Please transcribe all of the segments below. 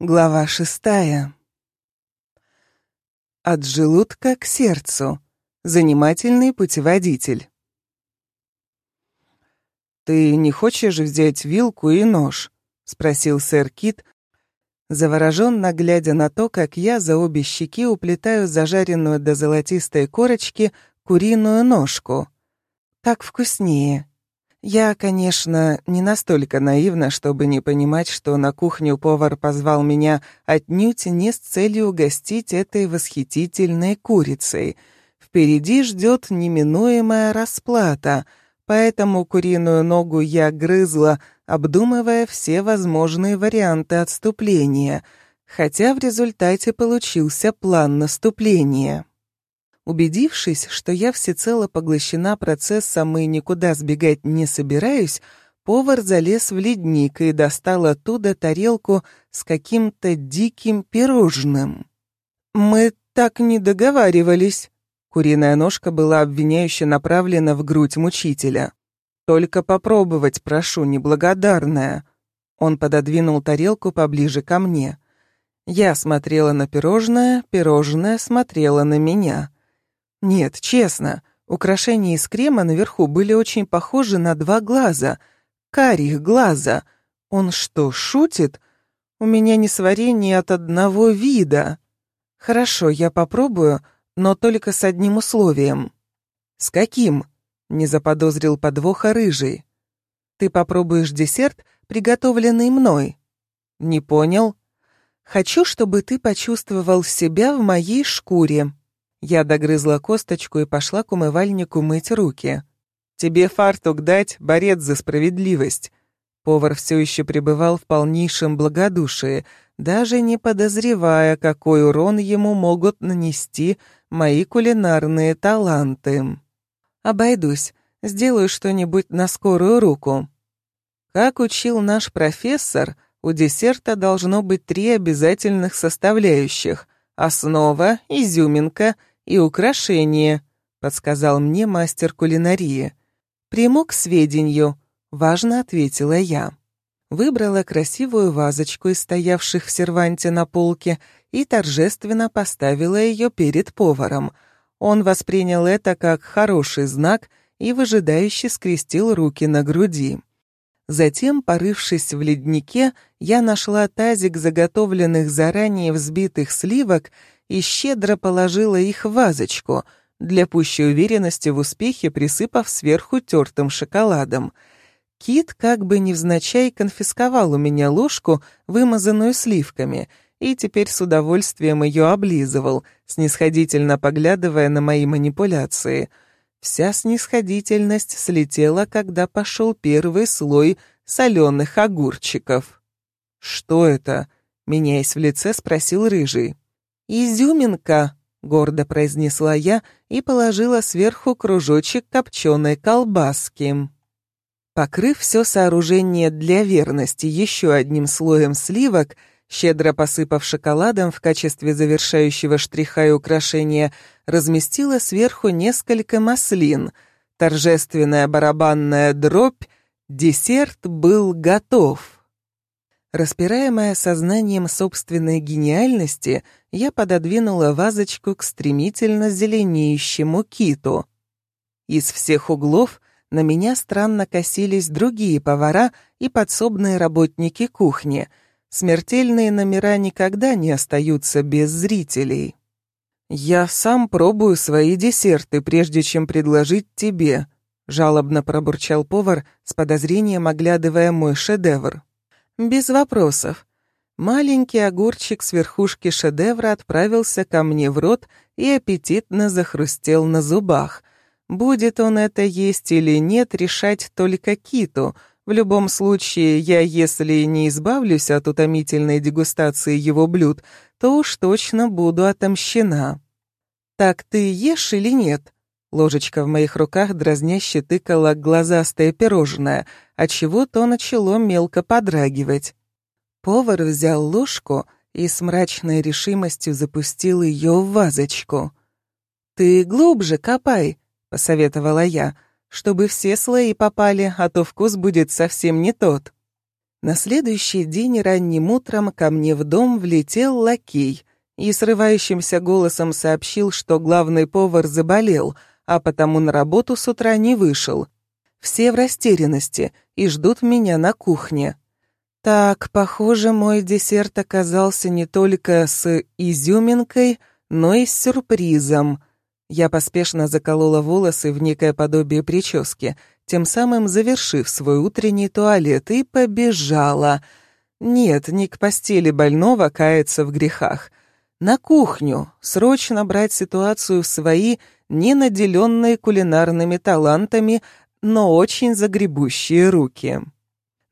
Глава шестая. От желудка к сердцу. Занимательный путеводитель. «Ты не хочешь взять вилку и нож?» — спросил сэр Кит, завороженно глядя на то, как я за обе щеки уплетаю зажаренную до золотистой корочки куриную ножку. «Так вкуснее», я, конечно, не настолько наивна, чтобы не понимать, что на кухню повар позвал меня отнюдь не с целью угостить этой восхитительной курицей. Впереди ждет неминуемая расплата, поэтому куриную ногу я грызла, обдумывая все возможные варианты отступления, хотя в результате получился план наступления. Убедившись, что я всецело поглощена процессом и никуда сбегать не собираюсь, повар залез в ледник и достал оттуда тарелку с каким-то диким пирожным. «Мы так не договаривались». Куриная ножка была обвиняюще направлена в грудь мучителя. «Только попробовать, прошу, неблагодарная». Он пододвинул тарелку поближе ко мне. Я смотрела на пирожное, пирожное смотрело на меня. Нет, честно, украшения из крема наверху были очень похожи на два глаза. Карих глаза. Он что, шутит? У меня несварение от одного вида. Хорошо, я попробую, но только с одним условием. С каким? Не заподозрил подвоха рыжий. Ты попробуешь десерт, приготовленный мной. Не понял? Хочу, чтобы ты почувствовал себя в моей шкуре. Я догрызла косточку и пошла к умывальнику мыть руки. «Тебе фартук дать, борец за справедливость». Повар все еще пребывал в полнейшем благодушии, даже не подозревая, какой урон ему могут нанести мои кулинарные таланты. «Обойдусь, сделаю что-нибудь на скорую руку». Как учил наш профессор, у десерта должно быть три обязательных составляющих — основа, изюминка и украшения», — подсказал мне мастер кулинарии. «Приму к сведению», — важно ответила я. Выбрала красивую вазочку из стоявших в серванте на полке и торжественно поставила ее перед поваром. Он воспринял это как хороший знак и выжидающе скрестил руки на груди. Затем, порывшись в леднике, я нашла тазик заготовленных заранее взбитых сливок и щедро положила их в вазочку, для пущей уверенности в успехе присыпав сверху тертым шоколадом. Кит как бы невзначай конфисковал у меня ложку, вымазанную сливками, и теперь с удовольствием ее облизывал, снисходительно поглядывая на мои манипуляции. Вся снисходительность слетела, когда пошел первый слой соленых огурчиков. «Что это?» — меняясь в лице, спросил Рыжий. «Изюминка», — гордо произнесла я и положила сверху кружочек копченой колбаски. Покрыв все сооружение для верности еще одним слоем сливок, щедро посыпав шоколадом в качестве завершающего штриха и украшения, разместила сверху несколько маслин. Торжественная барабанная дробь, десерт был готов. Распираемая сознанием собственной гениальности, я пододвинула вазочку к стремительно зеленеющему киту. Из всех углов на меня странно косились другие повара и подсобные работники кухни. Смертельные номера никогда не остаются без зрителей. «Я сам пробую свои десерты, прежде чем предложить тебе», — жалобно пробурчал повар, с подозрением оглядывая мой шедевр. Без вопросов. Маленький огурчик с верхушки шедевра отправился ко мне в рот и аппетитно захрустел на зубах. Будет он это есть или нет, решать только киту. В любом случае, я, если не избавлюсь от утомительной дегустации его блюд, то уж точно буду отомщена. «Так ты ешь или нет?» Ложечка в моих руках дразняще тыкала глазастое пирожное, отчего то начало мелко подрагивать. Повар взял ложку и с мрачной решимостью запустил ее в вазочку. «Ты глубже копай», — посоветовала я, «чтобы все слои попали, а то вкус будет совсем не тот». На следующий день ранним утром ко мне в дом влетел лакей и срывающимся голосом сообщил, что главный повар заболел, а потому на работу с утра не вышел. Все в растерянности и ждут меня на кухне. Так, похоже, мой десерт оказался не только с изюминкой, но и с сюрпризом. Я поспешно заколола волосы в некое подобие прически, тем самым завершив свой утренний туалет, и побежала. Нет, не к постели больного каяться в грехах. На кухню, срочно брать ситуацию в свои, не наделенные кулинарными талантами, но очень загребущие руки.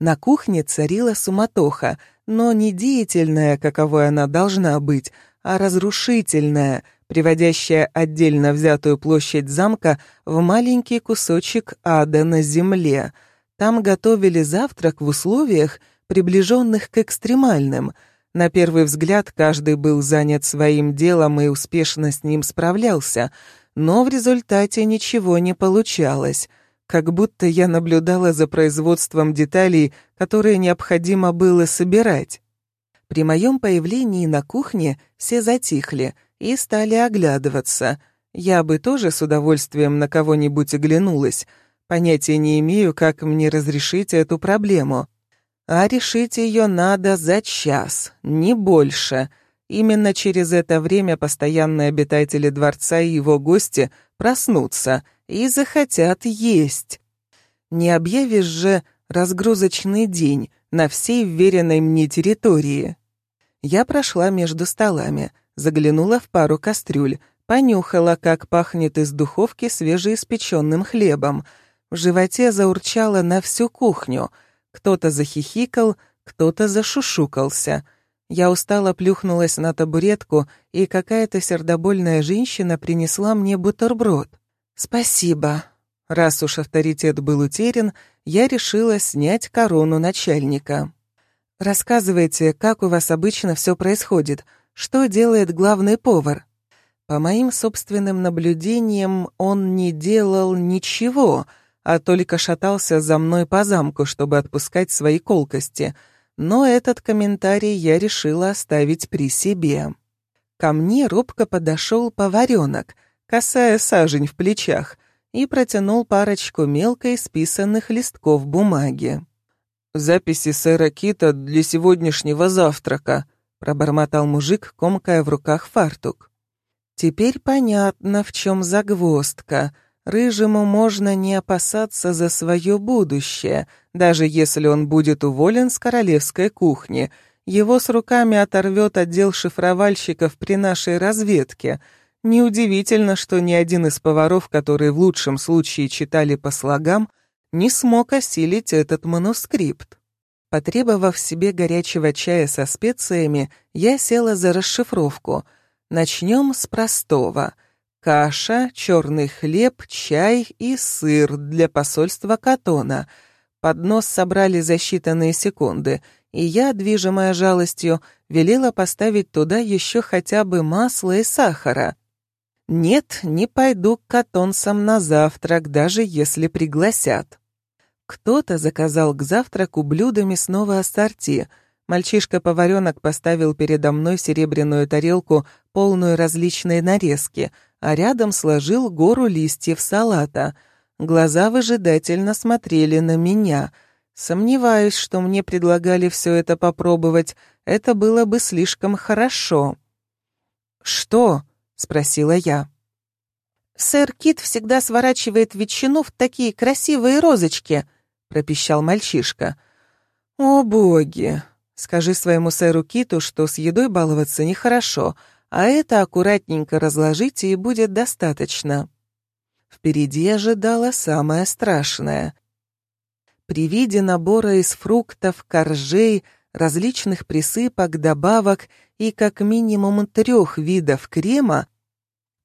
На кухне царила суматоха, но не деятельная, каковой она должна быть, а разрушительная, приводящая отдельно взятую площадь замка в маленький кусочек ада на земле. Там готовили завтрак в условиях, приближенных к экстремальным. На первый взгляд каждый был занят своим делом и успешно с ним справлялся, но в результате ничего не получалось — как будто я наблюдала за производством деталей, которые необходимо было собирать. При моем появлении на кухне все затихли и стали оглядываться. Я бы тоже с удовольствием на кого-нибудь оглянулась. Понятия не имею, как мне разрешить эту проблему. А решить ее надо за час, не больше. Именно через это время постоянные обитатели дворца и его гости проснутся — и захотят есть. Не объявишь же разгрузочный день на всей вверенной мне территории. Я прошла между столами, заглянула в пару кастрюль, понюхала, как пахнет из духовки свежеиспеченным хлебом. В животе заурчало на всю кухню. Кто-то захихикал, кто-то зашушукался. Я устало плюхнулась на табуретку, и какая-то сердобольная женщина принесла мне бутерброд. «Спасибо». Раз уж авторитет был утерян, я решила снять корону начальника. «Рассказывайте, как у вас обычно все происходит, что делает главный повар?» По моим собственным наблюдениям, он не делал ничего, а только шатался за мной по замку, чтобы отпускать свои колкости. Но этот комментарий я решила оставить при себе. Ко мне робко подошел поваренок — касая сажень в плечах, и протянул парочку мелко исписанных листков бумаги. «Записи сэра Кита для сегодняшнего завтрака», — пробормотал мужик, комкая в руках фартук. «Теперь понятно, в чем загвоздка. Рыжему можно не опасаться за свое будущее, даже если он будет уволен с королевской кухни. Его с руками оторвет отдел шифровальщиков при нашей разведке — Неудивительно, что ни один из поваров, которые в лучшем случае читали по слогам, не смог осилить этот манускрипт. Потребовав себе горячего чая со специями, я села за расшифровку. Начнем с простого. Каша, черный хлеб, чай и сыр для посольства Катона. Поднос собрали за считанные секунды, и я, движимая жалостью, велела поставить туда еще хотя бы масла и сахара. Нет, не пойду к катонцам на завтрак, даже если пригласят. Кто-то заказал к завтраку блюдо мясного ассорти. Мальчишка-поваренок поставил передо мной серебряную тарелку, полную различной нарезки, а рядом сложил гору листьев салата. Глаза выжидательно смотрели на меня. Сомневаюсь, что мне предлагали все это попробовать. Это было бы слишком хорошо. «Что?» — спросила я. «Сэр Кит всегда сворачивает ветчину в такие красивые розочки», — пропищал мальчишка. «О, боги! Скажи своему сэру Киту, что с едой баловаться нехорошо, а это аккуратненько разложите, и будет достаточно». Впереди ожидало самое страшное. При виде набора из фруктов, коржей, различных присыпок, добавок и как минимум трех видов крема,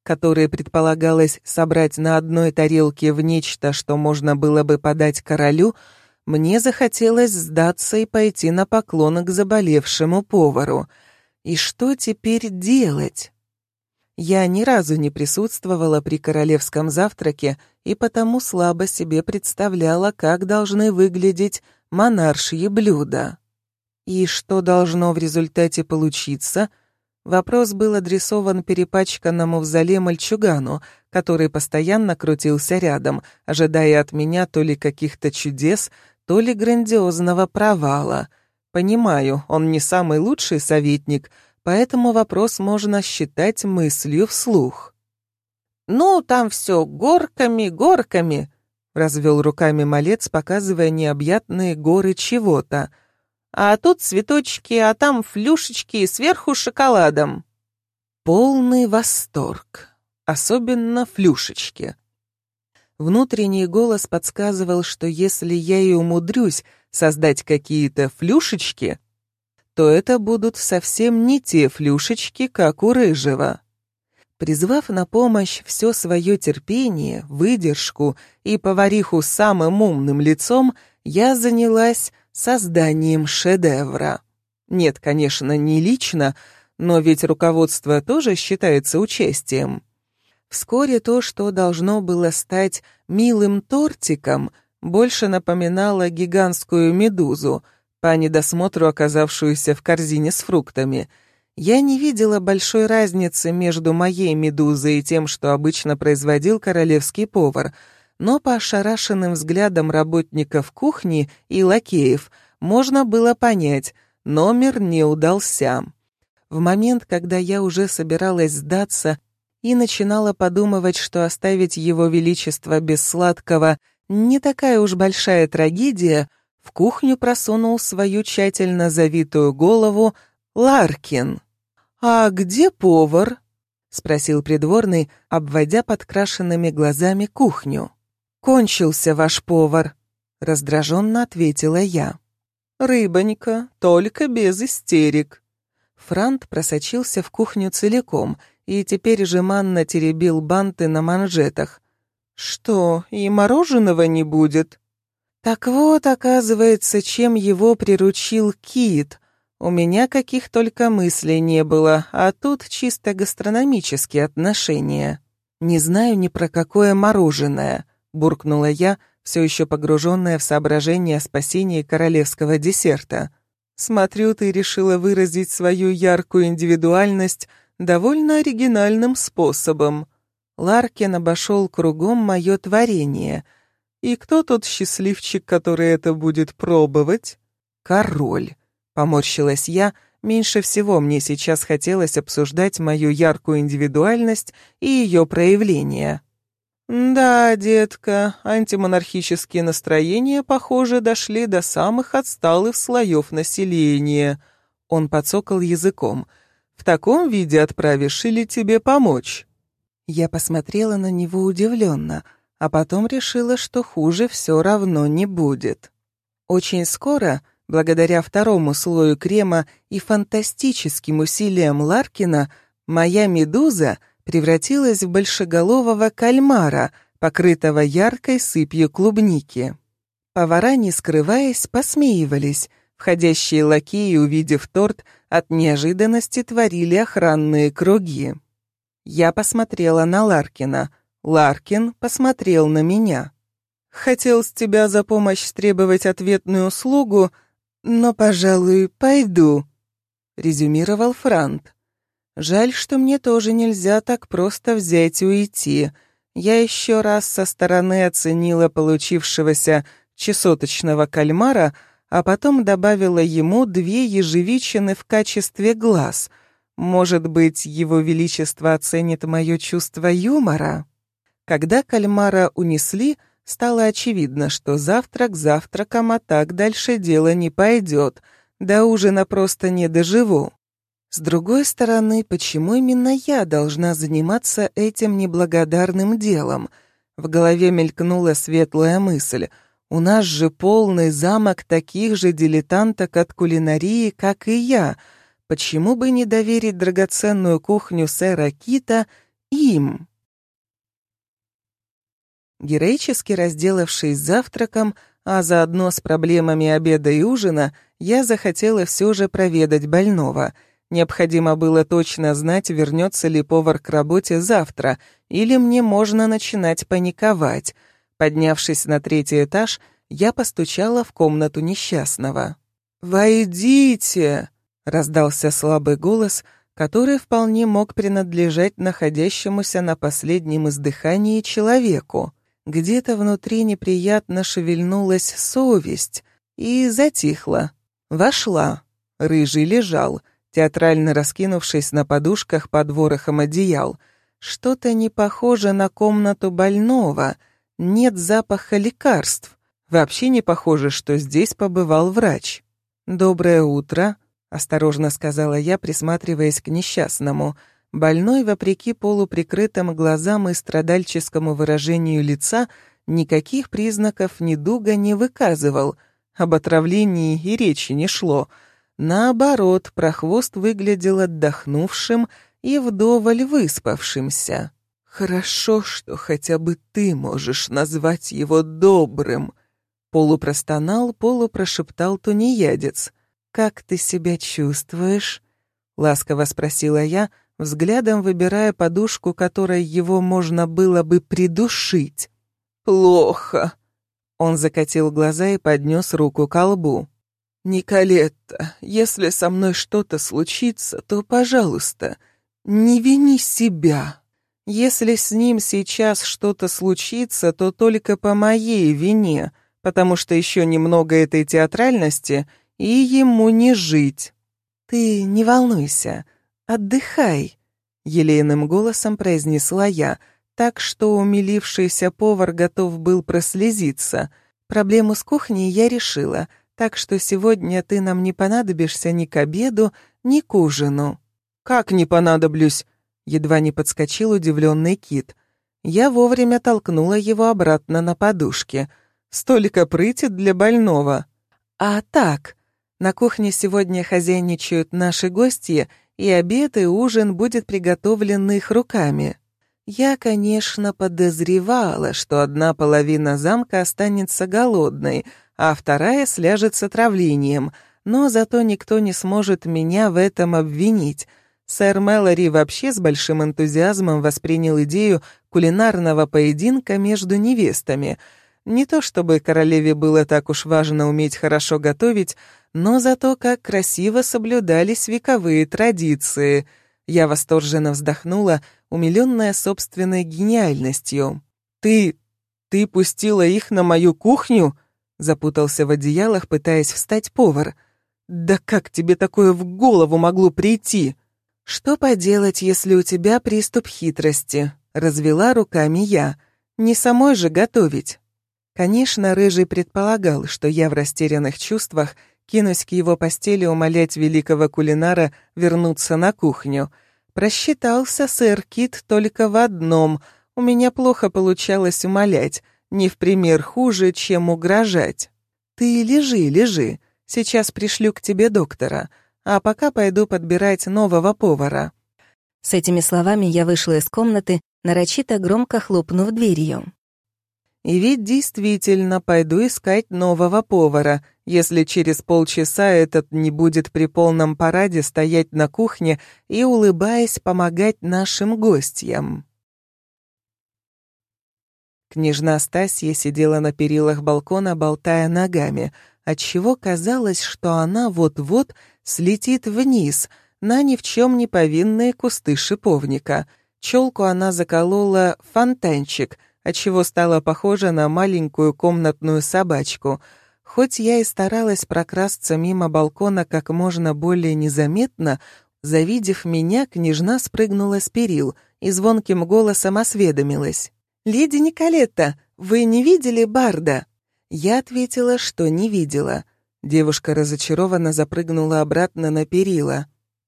которые предполагалось собрать на одной тарелке в нечто, что можно было бы подать королю, мне захотелось сдаться и пойти на поклон к заболевшему повару. И что теперь делать? Я ни разу не присутствовала при королевском завтраке и потому слабо себе представляла, как должны выглядеть монаршие блюда. И что должно в результате получиться? Вопрос был адресован перепачканному в зале мальчугану, который постоянно крутился рядом, ожидая от меня то ли каких-то чудес, то ли грандиозного провала. Понимаю, он не самый лучший советник, поэтому вопрос можно считать мыслью вслух. «Ну, там все горками, горками», — развел руками малец, показывая необъятные горы чего-то — а тут цветочки, а там флюшечки сверху шоколадом. Полный восторг, особенно флюшечки. Внутренний голос подсказывал, что если я и умудрюсь создать какие-то флюшечки, то это будут совсем не те флюшечки, как у рыжего. Призвав на помощь все свое терпение, выдержку и повариху самым умным лицом, я занялась созданием шедевра. Нет, конечно, не лично, но ведь руководство тоже считается участием. Вскоре то, что должно было стать милым тортиком, больше напоминало гигантскую медузу, по недосмотру оказавшуюся в корзине с фруктами. Я не видела большой разницы между моей медузой и тем, что обычно производил королевский повар — но по ошарашенным взглядам работников кухни и лакеев можно было понять, номер не удался. В момент, когда я уже собиралась сдаться и начинала подумывать, что оставить его величество без сладкого не такая уж большая трагедия, в кухню просунул свою тщательно завитую голову Ларкин. «А где повар?» — спросил придворный, обводя подкрашенными глазами кухню. «Кончился ваш повар», — раздраженно ответила я. «Рыбонька, только без истерик». Франт просочился в кухню целиком и теперь жеманно теребил банты на манжетах. «Что, и мороженого не будет?» Так вот, оказывается, чем его приручил кит. У меня каких только мыслей не было, а тут чисто гастрономические отношения. Не знаю ни про какое мороженое буркнула я, все еще погруженная в соображение о спасении королевского десерта. «Смотрю, ты решила выразить свою яркую индивидуальность довольно оригинальным способом. Ларкин обошел кругом мое творение. И кто тот счастливчик, который это будет пробовать?» «Король», — поморщилась я, меньше всего мне сейчас хотелось обсуждать мою яркую индивидуальность и ее проявления. «Да, детка, антимонархические настроения, похоже, дошли до самых отсталых слоев населения». Он подсокал языком. «В таком виде отправишь или тебе помочь?» Я посмотрела на него удивленно, а потом решила, что хуже все равно не будет. Очень скоро, благодаря второму слою крема и фантастическим усилиям Ларкина, моя медуза — превратилась в большеголового кальмара, покрытого яркой сыпью клубники. Повара, не скрываясь, посмеивались. Входящие лакеи, увидев торт, от неожиданности творили охранные круги. Я посмотрела на Ларкина. Ларкин посмотрел на меня. «Хотел с тебя за помощь требовать ответную услугу, но, пожалуй, пойду», — резюмировал Франт. Жаль, что мне тоже нельзя так просто взять и уйти. Я еще раз со стороны оценила получившегося чесоточного кальмара, а потом добавила ему две ежевичины в качестве глаз. Может быть, его величество оценит мое чувство юмора? Когда кальмара унесли, стало очевидно, что завтрак завтраком, а так дальше дело не пойдет. До ужина просто не доживу. С другой стороны, почему именно я должна заниматься этим неблагодарным делом? В голове мелькнула светлая мысль. У нас же полный замок таких же дилетанток от кулинарии, как и я. Почему бы не доверить драгоценную кухню сэра Кита им? Героически разделавшись завтраком, а заодно с проблемами обеда и ужина, я захотела все же проведать больного — Необходимо было точно знать, вернется ли повар к работе завтра, или мне можно начинать паниковать. Поднявшись на третий этаж, я постучала в комнату несчастного. «Войдите!» — раздался слабый голос, который вполне мог принадлежать находящемуся на последнем издыхании человеку. Где-то внутри неприятно шевельнулась совесть и затихла. Вошла. Рыжий лежал, театрально раскинувшись на подушках под ворохом одеял. Что-то не похоже на комнату больного. Нет запаха лекарств. Вообще не похоже, что здесь побывал врач. «Доброе утро», — осторожно сказала я, присматриваясь к несчастному. Больной, вопреки полуприкрытым глазам и страдальческому выражению лица, никаких признаков недуга не выказывал. Об отравлении и речи не шло — Наоборот, прохвост выглядел отдохнувшим и вдоволь выспавшимся. «Хорошо, что хотя бы ты можешь назвать его добрым», — полупростонал, полупрошептал тунеядец. «Как ты себя чувствуешь?» — ласково спросила я, взглядом выбирая подушку, которой его можно было бы придушить. «Плохо», — он закатил глаза и поднес руку к лбу. «Николетта, если со мной что-то случится, то, пожалуйста, не вини себя. Если с ним сейчас что-то случится, то только по моей вине, потому что еще немного этой театральности, и ему не жить. Ты не волнуйся, отдыхай», — елейным голосом произнесла я, так что умилившийся повар готов был прослезиться. Проблему с кухней я решила — так что сегодня ты нам не понадобишься ни к обеду, ни к ужину». «Как не понадоблюсь?» — едва не подскочил удивленный Кит. Я вовремя толкнула его обратно на подушке. Столько прыти для больного. «А так, на кухне сегодня хозяйничают наши гости, и обед и ужин будет приготовлен их руками». Я, конечно, подозревала, что одна половина замка останется голодной, а вторая сляжет с отравлением, но зато никто не сможет меня в этом обвинить. Сэр Мэлори вообще с большим энтузиазмом воспринял идею кулинарного поединка между невестами. Не то чтобы королеве было так уж важно уметь хорошо готовить, но зато как красиво соблюдались вековые традиции. Я восторженно вздохнула, умиленная собственной гениальностью. «Ты... ты пустила их на мою кухню?» Запутался в одеялах, пытаясь встать повар. «Да как тебе такое в голову могло прийти?» «Что поделать, если у тебя приступ хитрости?» Развела руками я. «Не самой же готовить». Конечно, Рыжий предполагал, что я в растерянных чувствах кинусь к его постели умолять великого кулинара вернуться на кухню. Просчитался сэр Кит только в одном. У меня плохо получалось умолять не в пример хуже, чем угрожать. Ты лежи, лежи, сейчас пришлю к тебе доктора, а пока пойду подбирать нового повара». С этими словами я вышла из комнаты, нарочито громко хлопнув дверью. «И ведь действительно пойду искать нового повара, если через полчаса этот не будет при полном параде стоять на кухне и, улыбаясь, помогать нашим гостям». Княжна Стасья сидела на перилах балкона, болтая ногами, отчего казалось, что она вот-вот слетит вниз на ни в чем не повинные кусты шиповника. Челку она заколола фонтанчик, отчего стала похожа на маленькую комнатную собачку. Хоть я и старалась прокрасться мимо балкона как можно более незаметно, завидев меня, княжна спрыгнула с перил и звонким голосом осведомилась. «Леди Николетта, вы не видели Барда?» Я ответила, что не видела. Девушка разочарованно запрыгнула обратно на перила.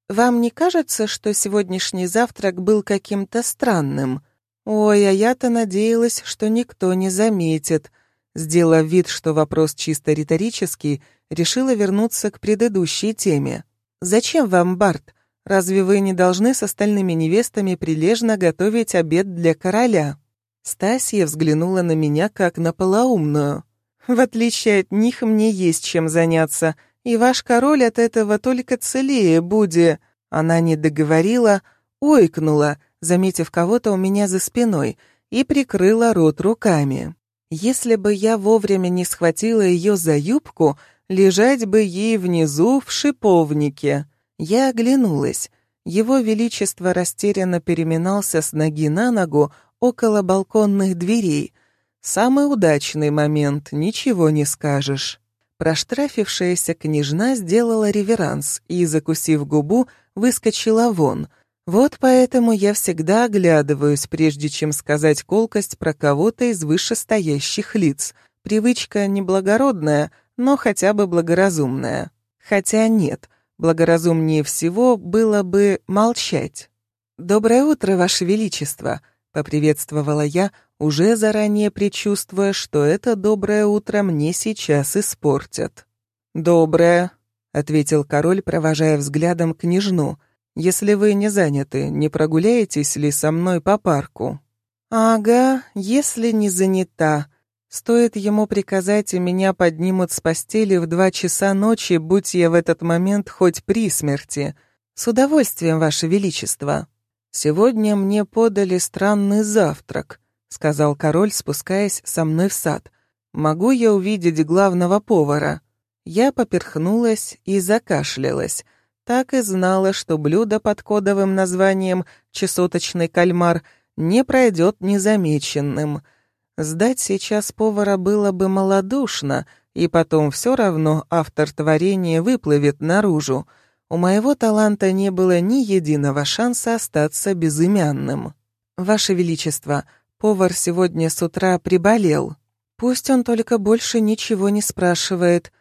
«Вам не кажется, что сегодняшний завтрак был каким-то странным?» «Ой, а я-то надеялась, что никто не заметит». Сделав вид, что вопрос чисто риторический, решила вернуться к предыдущей теме. «Зачем вам Бард? Разве вы не должны с остальными невестами прилежно готовить обед для короля?» Стасия взглянула на меня как на полоумную. «В отличие от них, мне есть чем заняться, и ваш король от этого только целее будет...» Она не договорила, ойкнула, заметив кого-то у меня за спиной, и прикрыла рот руками. Если бы я вовремя не схватила ее за юбку, лежать бы ей внизу в шиповнике. Я оглянулась. Его Величество растерянно переминался с ноги на ногу около балконных дверей. Самый удачный момент, ничего не скажешь. Проштрафившаяся княжна сделала реверанс и, закусив губу, выскочила вон. Вот поэтому я всегда оглядываюсь, прежде чем сказать колкость про кого-то из вышестоящих лиц. Привычка неблагородная, но хотя бы благоразумная. Хотя нет, благоразумнее всего было бы молчать. «Доброе утро, Ваше Величество!» — поприветствовала я, уже заранее предчувствуя, что это доброе утро мне сейчас испортят. «Доброе», — ответил король, провожая взглядом княжну. «Если вы не заняты, не прогуляетесь ли со мной по парку?» «Ага, если не занята. Стоит ему приказать, и меня поднимут с постели в два часа ночи, будь я в этот момент хоть при смерти. С удовольствием, Ваше Величество. Сегодня мне подали странный завтрак сказал король, спускаясь со мной в сад. «Могу я увидеть главного повара?» Я поперхнулась и закашлялась. Так и знала, что блюдо под кодовым названием «чесоточный кальмар» не пройдет незамеченным. Сдать сейчас повара было бы малодушно, и потом все равно автор творения выплывет наружу. У моего таланта не было ни единого шанса остаться безымянным. «Ваше Величество», Повар сегодня с утра приболел. Пусть он только больше ничего не спрашивает.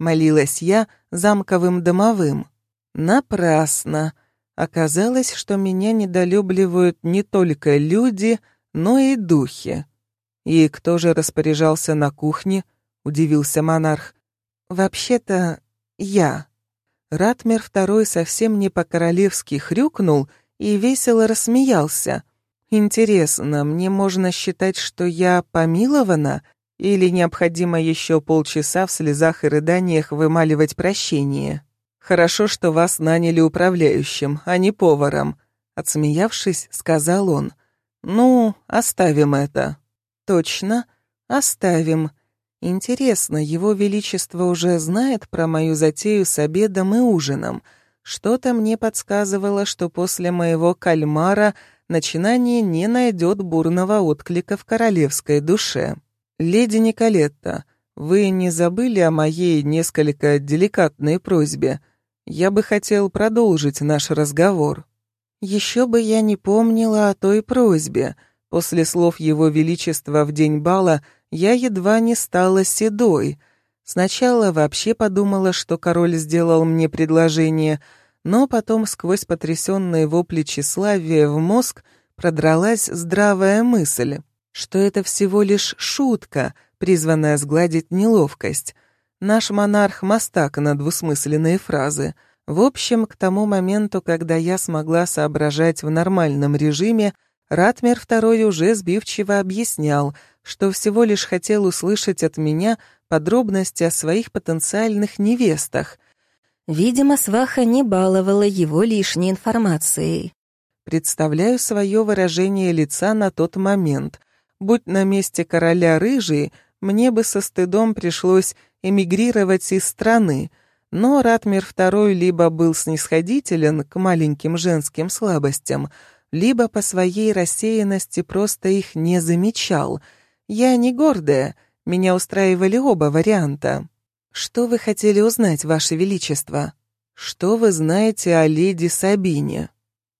Молилась я замковым домовым. Напрасно. Оказалось, что меня недолюбливают не только люди, но и духи. И кто же распоряжался на кухне? Удивился монарх. Вообще-то я. Ратмер II совсем не по-королевски хрюкнул и весело рассмеялся. Интересно, мне можно считать, что я помилована, или необходимо еще полчаса в слезах и рыданиях вымаливать прощение? Хорошо, что вас наняли управляющим, а не поваром, отсмеявшись, сказал он. Ну, оставим это. Точно, оставим. Интересно, его величество уже знает про мою затею с обедом и ужином. Что-то мне подсказывало, что после моего кальмара начинание не найдет бурного отклика в королевской душе. «Леди Николетта, вы не забыли о моей несколько деликатной просьбе? Я бы хотел продолжить наш разговор». «Еще бы я не помнила о той просьбе. После слов Его Величества в день бала я едва не стала седой. Сначала вообще подумала, что король сделал мне предложение — но потом сквозь потрясенные вопли тщеславия в мозг продралась здравая мысль, что это всего лишь шутка, призванная сгладить неловкость. Наш монарх мастак на двусмысленные фразы. В общем, к тому моменту, когда я смогла соображать в нормальном режиме, Ратмер II уже сбивчиво объяснял, что всего лишь хотел услышать от меня подробности о своих потенциальных невестах — Видимо, сваха не баловала его лишней информацией. Представляю свое выражение лица на тот момент. Будь на месте короля рыжий, мне бы со стыдом пришлось эмигрировать из страны, но Ратмир II либо был снисходителен к маленьким женским слабостям, либо по своей рассеянности просто их не замечал. Я не гордая, меня устраивали оба варианта. «Что вы хотели узнать, Ваше Величество? Что вы знаете о леди Сабине?»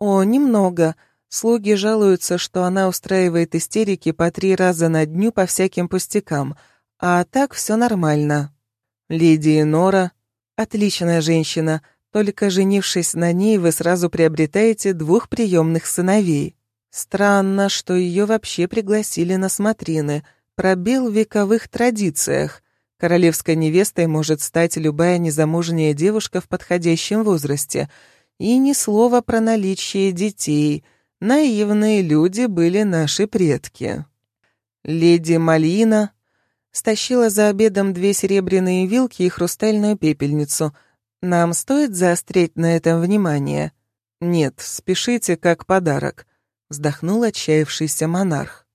«О, немного. Слуги жалуются, что она устраивает истерики по три раза на дню по всяким пустякам, а так все нормально». «Леди Нора, отличная женщина, только женившись на ней, вы сразу приобретаете двух приемных сыновей. Странно, что ее вообще пригласили на смотрины. Пробел в вековых традициях. Королевской невестой может стать любая незамужняя девушка в подходящем возрасте. И ни слова про наличие детей. Наивные люди были наши предки. Леди Малина стащила за обедом две серебряные вилки и хрустальную пепельницу. Нам стоит заострить на этом внимание? Нет, спешите как подарок, вздохнул отчаявшийся монарх.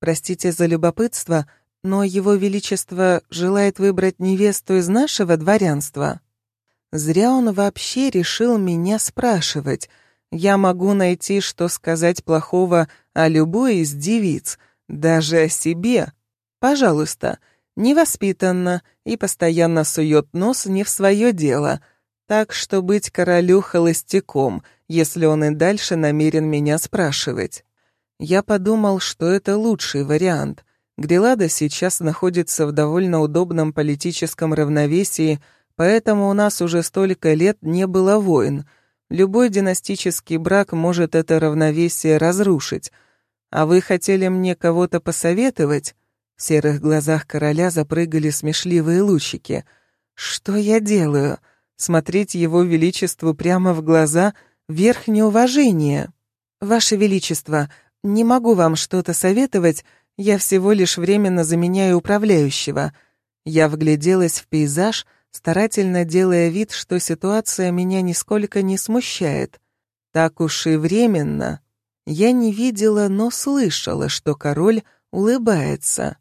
Простите за любопытство, Но его величество желает выбрать невесту из нашего дворянства. Зря он вообще решил меня спрашивать. Я могу найти, что сказать плохого о любой из девиц, даже о себе. Пожалуйста, невоспитанно и постоянно сует нос не в свое дело. Так что быть королю холостяком, если он и дальше намерен меня спрашивать. Я подумал, что это лучший вариант. Грелада сейчас находится в довольно удобном политическом равновесии, поэтому у нас уже столько лет не было войн. Любой династический брак может это равновесие разрушить. А вы хотели мне кого-то посоветовать? В серых глазах короля запрыгали смешливые лучики. Что я делаю? Смотреть его величеству прямо в глаза — верх неуважения. Ваше величество, не могу вам что-то советовать, я всего лишь временно заменяю управляющего. Я вгляделась в пейзаж, старательно делая вид, что ситуация меня нисколько не смущает. Так уж и временно. Я не видела, но слышала, что король улыбается.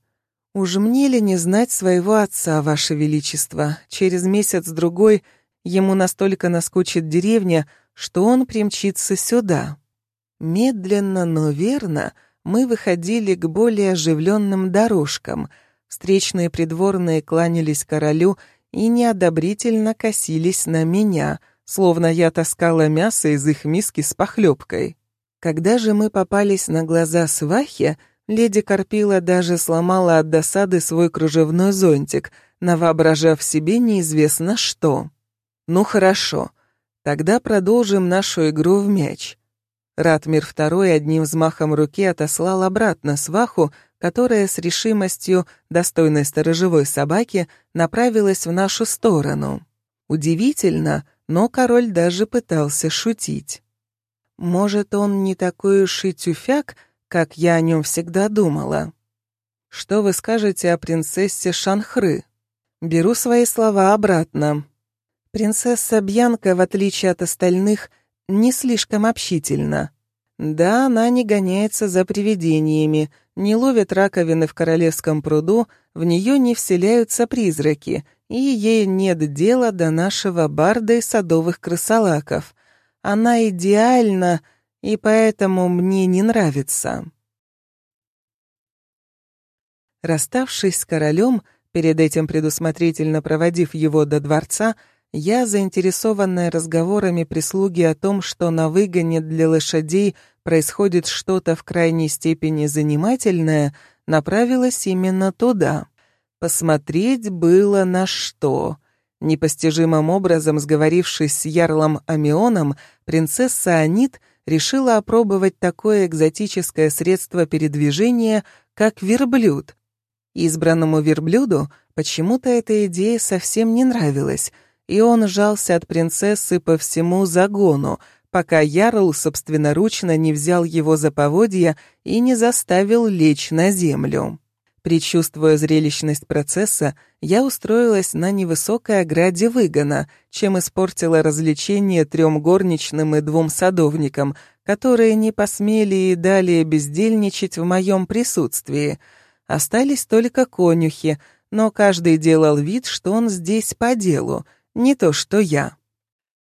«Уж мне ли не знать своего отца, ваше величество? Через месяц-другой ему настолько наскучит деревня, что он примчится сюда». Медленно, но верно мы выходили к более оживленным дорожкам. Встречные придворные кланялись королю и неодобрительно косились на меня, словно я таскала мясо из их миски с похлебкой. Когда же мы попались на глаза свахе, леди Карпила даже сломала от досады свой кружевной зонтик, навоображав себе неизвестно что. Ну хорошо, тогда продолжим нашу игру в мяч. Ратмир II одним взмахом руки отослал обратно сваху, которая с решимостью, достойной сторожевой собаки, направилась в нашу сторону. Удивительно, но король даже пытался шутить. Может, он не такой уж и тюфяк, как я о нем всегда думала. Что вы скажете о принцессе Шанхры? Беру свои слова обратно. Принцесса Бьянка, в отличие от остальных, не слишком общительна. Да, она не гоняется за привидениями, не ловит раковины в королевском пруду, в нее не вселяются призраки, и ей нет дела до нашего барда и садовых крысолаков. Она идеальна, и поэтому мне не нравится. Расставшись с королем, перед этим предусмотрительно проводив его до дворца, я, заинтересованная разговорами прислуги о том, что на выгоне для лошадей происходит что-то в крайней степени занимательное, направилась именно туда. Посмотреть было на что. Непостижимым образом сговорившись с ярлом Амионом, принцесса Анит решила опробовать такое экзотическое средство передвижения, как верблюд. Избранному верблюду почему-то эта идея совсем не нравилась — и он жался от принцессы по всему загону, пока Ярл собственноручно не взял его за поводья и не заставил лечь на землю. Причувствуя зрелищность процесса, я устроилась на невысокой ограде выгона, чем испортила развлечение трем горничным и двум садовникам, которые не посмели и далее бездельничать в моем присутствии. Остались только конюхи, но каждый делал вид, что он здесь по делу — не то что я.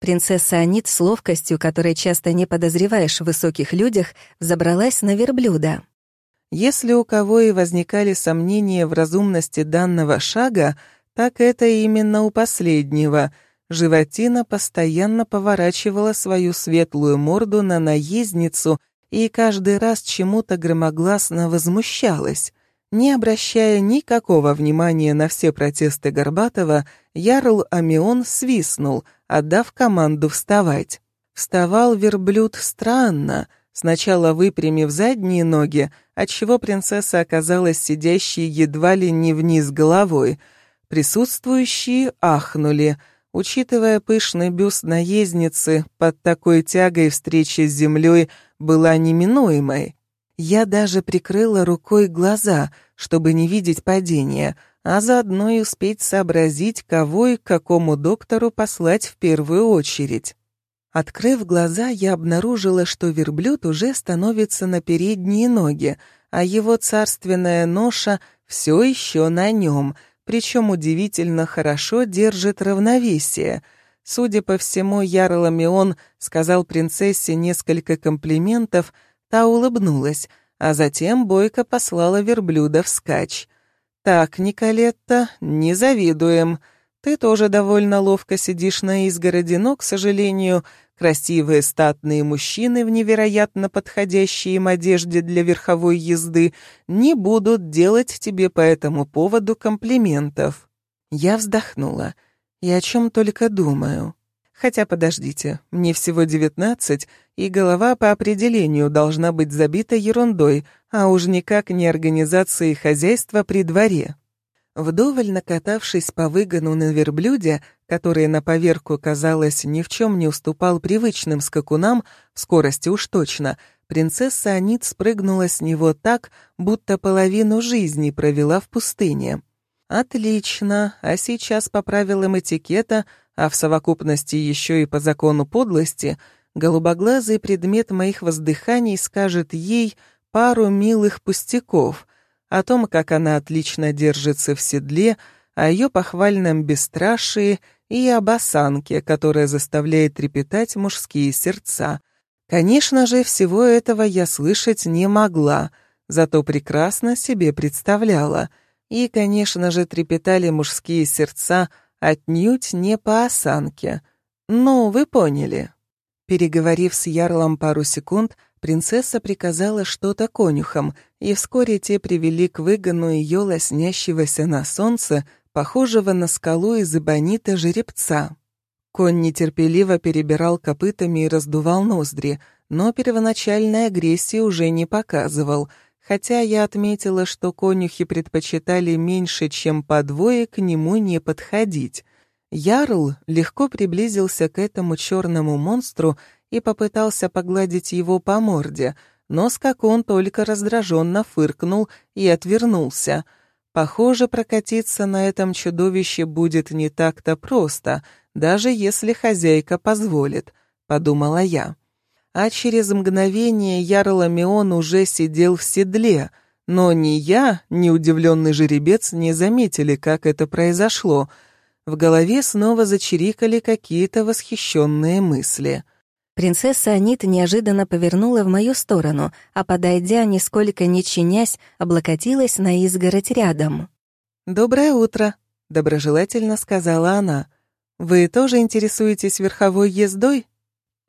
Принцесса Анит с ловкостью, которой часто не подозреваешь в высоких людях, забралась на верблюда. Если у кого и возникали сомнения в разумности данного шага, так это именно у последнего. Животина постоянно поворачивала свою светлую морду на наездницу и каждый раз чему-то громогласно возмущалась. Не обращая никакого внимания на все протесты Горбатова, Ярл Амион свистнул, отдав команду вставать. Вставал верблюд странно, сначала выпрямив задние ноги, отчего принцесса оказалась сидящей едва ли не вниз головой. Присутствующие ахнули. Учитывая пышный бюст наездницы, под такой тягой встречи с землей была неминуемой. Я даже прикрыла рукой глаза, чтобы не видеть падения, а заодно и успеть сообразить, кого и какому доктору послать в первую очередь. Открыв глаза, я обнаружила, что верблюд уже становится на передние ноги, а его царственная ноша все еще на нем, причем удивительно хорошо держит равновесие. Судя по всему, Ярл Амион сказал принцессе несколько комплиментов, та улыбнулась, а затем Бойко послала верблюда вскачь. «Так, Николетта, не завидуем. Ты тоже довольно ловко сидишь на изгороди, но, к сожалению, красивые статные мужчины в невероятно подходящей им одежде для верховой езды не будут делать тебе по этому поводу комплиментов». Я вздохнула. «И о чем только думаю». Хотя подождите, мне всего девятнадцать, и голова по определению должна быть забита ерундой, а уж никак не организацией хозяйства при дворе. Вдоволь накатавшись по выгону на верблюде, который на поверку, казалось, ни в чем не уступал привычным скакунам, в скорости уж точно, принцесса Анит спрыгнула с него так, будто половину жизни провела в пустыне. «Отлично, а сейчас по правилам этикета а в совокупности еще и по закону подлости, голубоглазый предмет моих воздыханий скажет ей пару милых пустяков о том, как она отлично держится в седле, о ее похвальном бесстрашии и об осанке, которая заставляет трепетать мужские сердца. Конечно же, всего этого я слышать не могла, зато прекрасно себе представляла. И, конечно же, трепетали мужские сердца — Отнюдь не по осанке. Ну, вы поняли. Переговорив с Ярлом пару секунд, принцесса приказала что-то конюхам, и вскоре те привели к выгону ее лоснящегося на солнце, похожего на скалу из эбонита жеребца. Конь нетерпеливо перебирал копытами и раздувал ноздри, но первоначальной агрессии уже не показывал — хотя я отметила, что конюхи предпочитали меньше, чем по двое к нему не подходить. Ярл легко приблизился к этому черному монстру и попытался погладить его по морде, но скакун только раздраженно фыркнул и отвернулся. Похоже, прокатиться на этом чудовище будет не так-то просто, даже если хозяйка позволит, — подумала я а через мгновение Ярламион уже сидел в седле, но ни я, ни удивленный жеребец не заметили, как это произошло. В голове снова зачирикали какие-то восхищенные мысли. Принцесса Анит неожиданно повернула в мою сторону, а, подойдя, нисколько не чинясь, облокотилась на изгородь рядом. «Доброе утро», — доброжелательно сказала она. «Вы тоже интересуетесь верховой ездой?»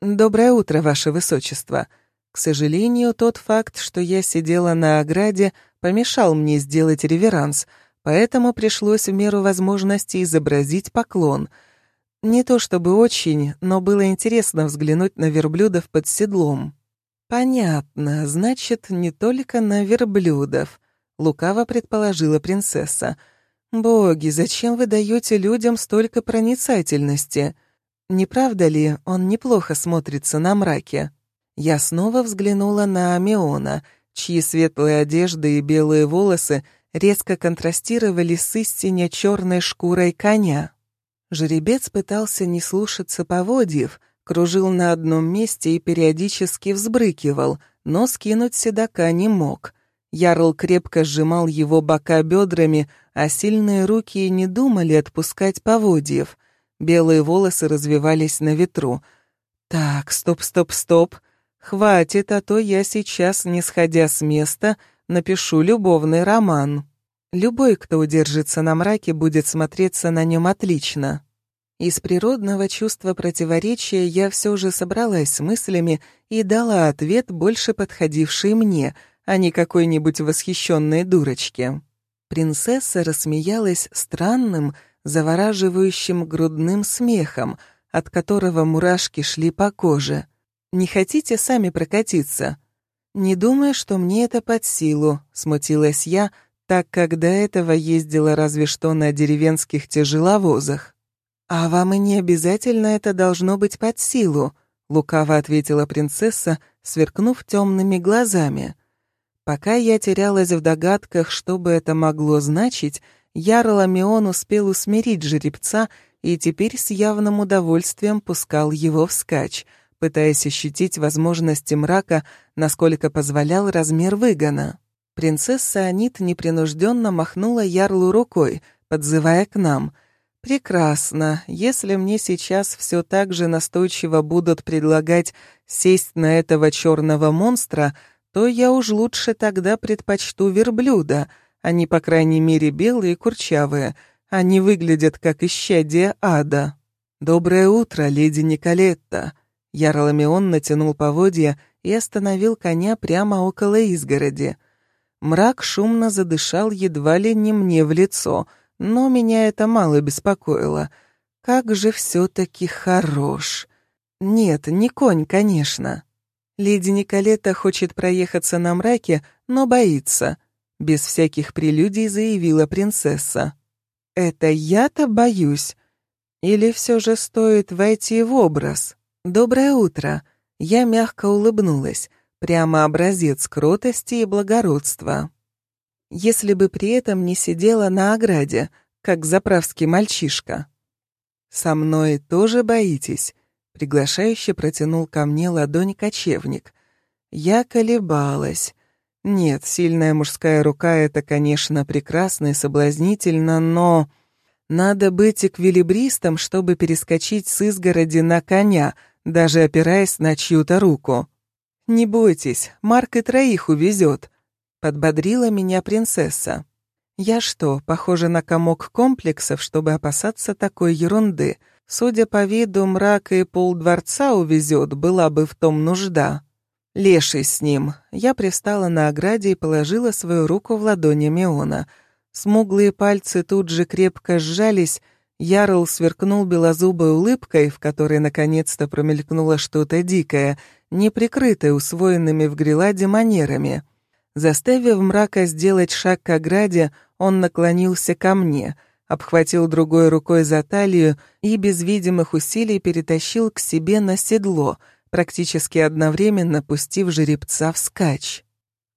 «Доброе утро, Ваше Высочество. К сожалению, тот факт, что я сидела на ограде, помешал мне сделать реверанс, поэтому пришлось в меру возможности изобразить поклон. Не то чтобы очень, но было интересно взглянуть на верблюдов под седлом». «Понятно, значит, не только на верблюдов», — лукаво предположила принцесса. «Боги, зачем вы даете людям столько проницательности?» Не правда ли, он неплохо смотрится на мраке? Я снова взглянула на Амиона, чьи светлые одежды и белые волосы резко контрастировали с истине черной шкурой коня. Жеребец пытался не слушаться поводьев, кружил на одном месте и периодически взбрыкивал, но скинуть седока не мог. Ярл крепко сжимал его бока бедрами, а сильные руки не думали отпускать поводьев — Белые волосы развивались на ветру. «Так, стоп, стоп, стоп. Хватит, а то я сейчас, не сходя с места, напишу любовный роман. Любой, кто удержится на мраке, будет смотреться на нем отлично». Из природного чувства противоречия я все же собралась с мыслями и дала ответ, больше подходивший мне, а не какой-нибудь восхищенной дурочке. Принцесса рассмеялась странным, завораживающим грудным смехом, от которого мурашки шли по коже. «Не хотите сами прокатиться?» «Не думаю, что мне это под силу», — смутилась я, так как до этого ездила разве что на деревенских тяжеловозах. «А вам и не обязательно это должно быть под силу», — лукаво ответила принцесса, сверкнув темными глазами. Пока я терялась в догадках, что бы это могло значить, Ярл Амион успел усмирить жеребца и теперь с явным удовольствием пускал его вскачь, пытаясь ощутить возможности мрака, насколько позволял размер выгона. Принцесса Анит непринужденно махнула ярлу рукой, подзывая к нам. «Прекрасно. Если мне сейчас все так же настойчиво будут предлагать сесть на этого черного монстра, то я уж лучше тогда предпочту верблюда. Они, по крайней мере, белые и курчавые. Они выглядят как исчадие ада». «Доброе утро, леди Николетта!» Ярламион натянул поводья и остановил коня прямо около изгороди. Мрак шумно задышал едва ли не мне в лицо, но меня это мало беспокоило. Как же все-таки хорош. Нет, не конь, конечно. Леди Николета хочет проехаться на мраке, но боится. Без всяких прелюдий заявила принцесса. Это я-то боюсь. Или все же стоит войти в образ? «Доброе утро!» Я мягко улыбнулась, прямо образец кротости и благородства. Если бы при этом не сидела на ограде, как заправский мальчишка. «Со мной тоже боитесь?» Приглашающе протянул ко мне ладонь кочевник. Я колебалась. Нет, сильная мужская рука — это, конечно, прекрасно и соблазнительно, но... Надо быть эквилибристом, чтобы перескочить с изгороди на коня — даже опираясь на чью-то руку. «Не бойтесь, Марк и троих увезет», — подбодрила меня принцесса. «Я что, похожа на комок комплексов, чтобы опасаться такой ерунды? Судя по виду, мрак и полдворца увезет, была бы в том нужда». Леший с ним. Я пристала на ограде и положила свою руку в ладони Меона. Смуглые пальцы тут же крепко сжались, Ярл сверкнул белозубой улыбкой, в которой наконец-то промелькнуло что-то дикое, не прикрытое усвоенными в Греладе манерами. Заставив мрака сделать шаг к ограде, он наклонился ко мне, обхватил другой рукой за талию и без видимых усилий перетащил к себе на седло, практически одновременно пустив жеребца вскачь.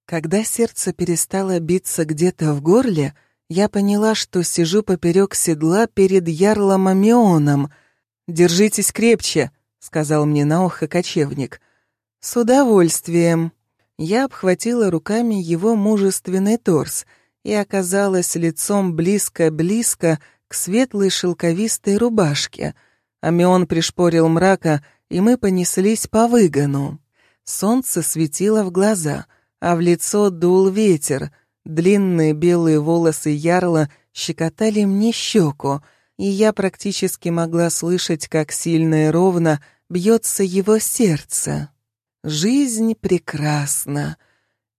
Когда сердце перестало биться где-то в горле, я поняла, что сижу поперек седла перед ярлом Амионом. «Держитесь крепче», — сказал мне на ухо кочевник. «С удовольствием». Я обхватила руками его мужественный торс и оказалась лицом близко-близко к светлой шелковистой рубашке. Амион пришпорил мрака, и мы понеслись по выгону. Солнце светило в глаза, а в лицо дул ветер — Длинные белые волосы ярла щекотали мне щеку, и я практически могла слышать, как сильно и ровно бьется его сердце. Жизнь прекрасна.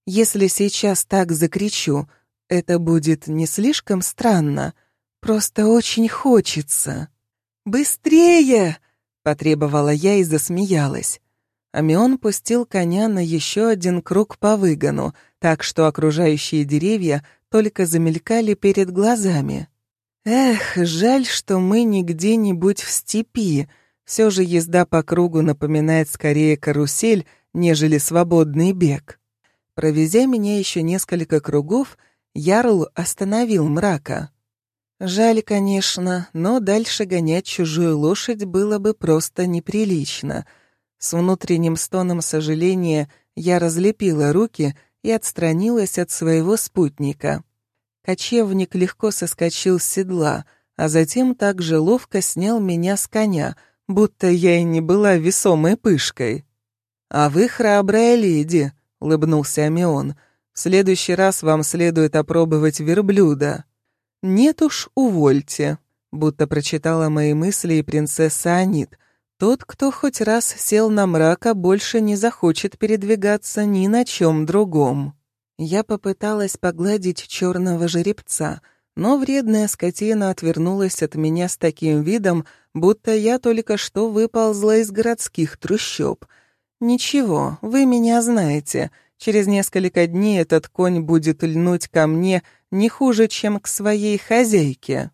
Если сейчас так закричу, это будет не слишком странно, просто очень хочется. «Быстрее!» — потребовала я и засмеялась. Амион пустил коня на еще один круг по выгону, так что окружающие деревья только замелькали перед глазами. Эх, жаль, что мы не где-нибудь в степи. Все же езда по кругу напоминает скорее карусель, нежели свободный бег. Провезя меня еще несколько кругов, Ярл остановил мрака. Жаль, конечно, но дальше гонять чужую лошадь было бы просто неприлично — с внутренним стоном сожаления я разлепила руки и отстранилась от своего спутника. Кочевник легко соскочил с седла, а затем также ловко снял меня с коня, будто я и не была весомой пышкой. «А вы храбрая леди», — улыбнулся Амион. «В следующий раз вам следует опробовать верблюда». «Нет уж, увольте», — будто прочитала мои мысли и принцесса Анит, тот, кто хоть раз сел на мрака, больше не захочет передвигаться ни на чем другом. Я попыталась погладить черного жеребца, но вредная скотина отвернулась от меня с таким видом, будто я только что выползла из городских трущоб. «Ничего, вы меня знаете. Через несколько дней этот конь будет льнуть ко мне не хуже, чем к своей хозяйке».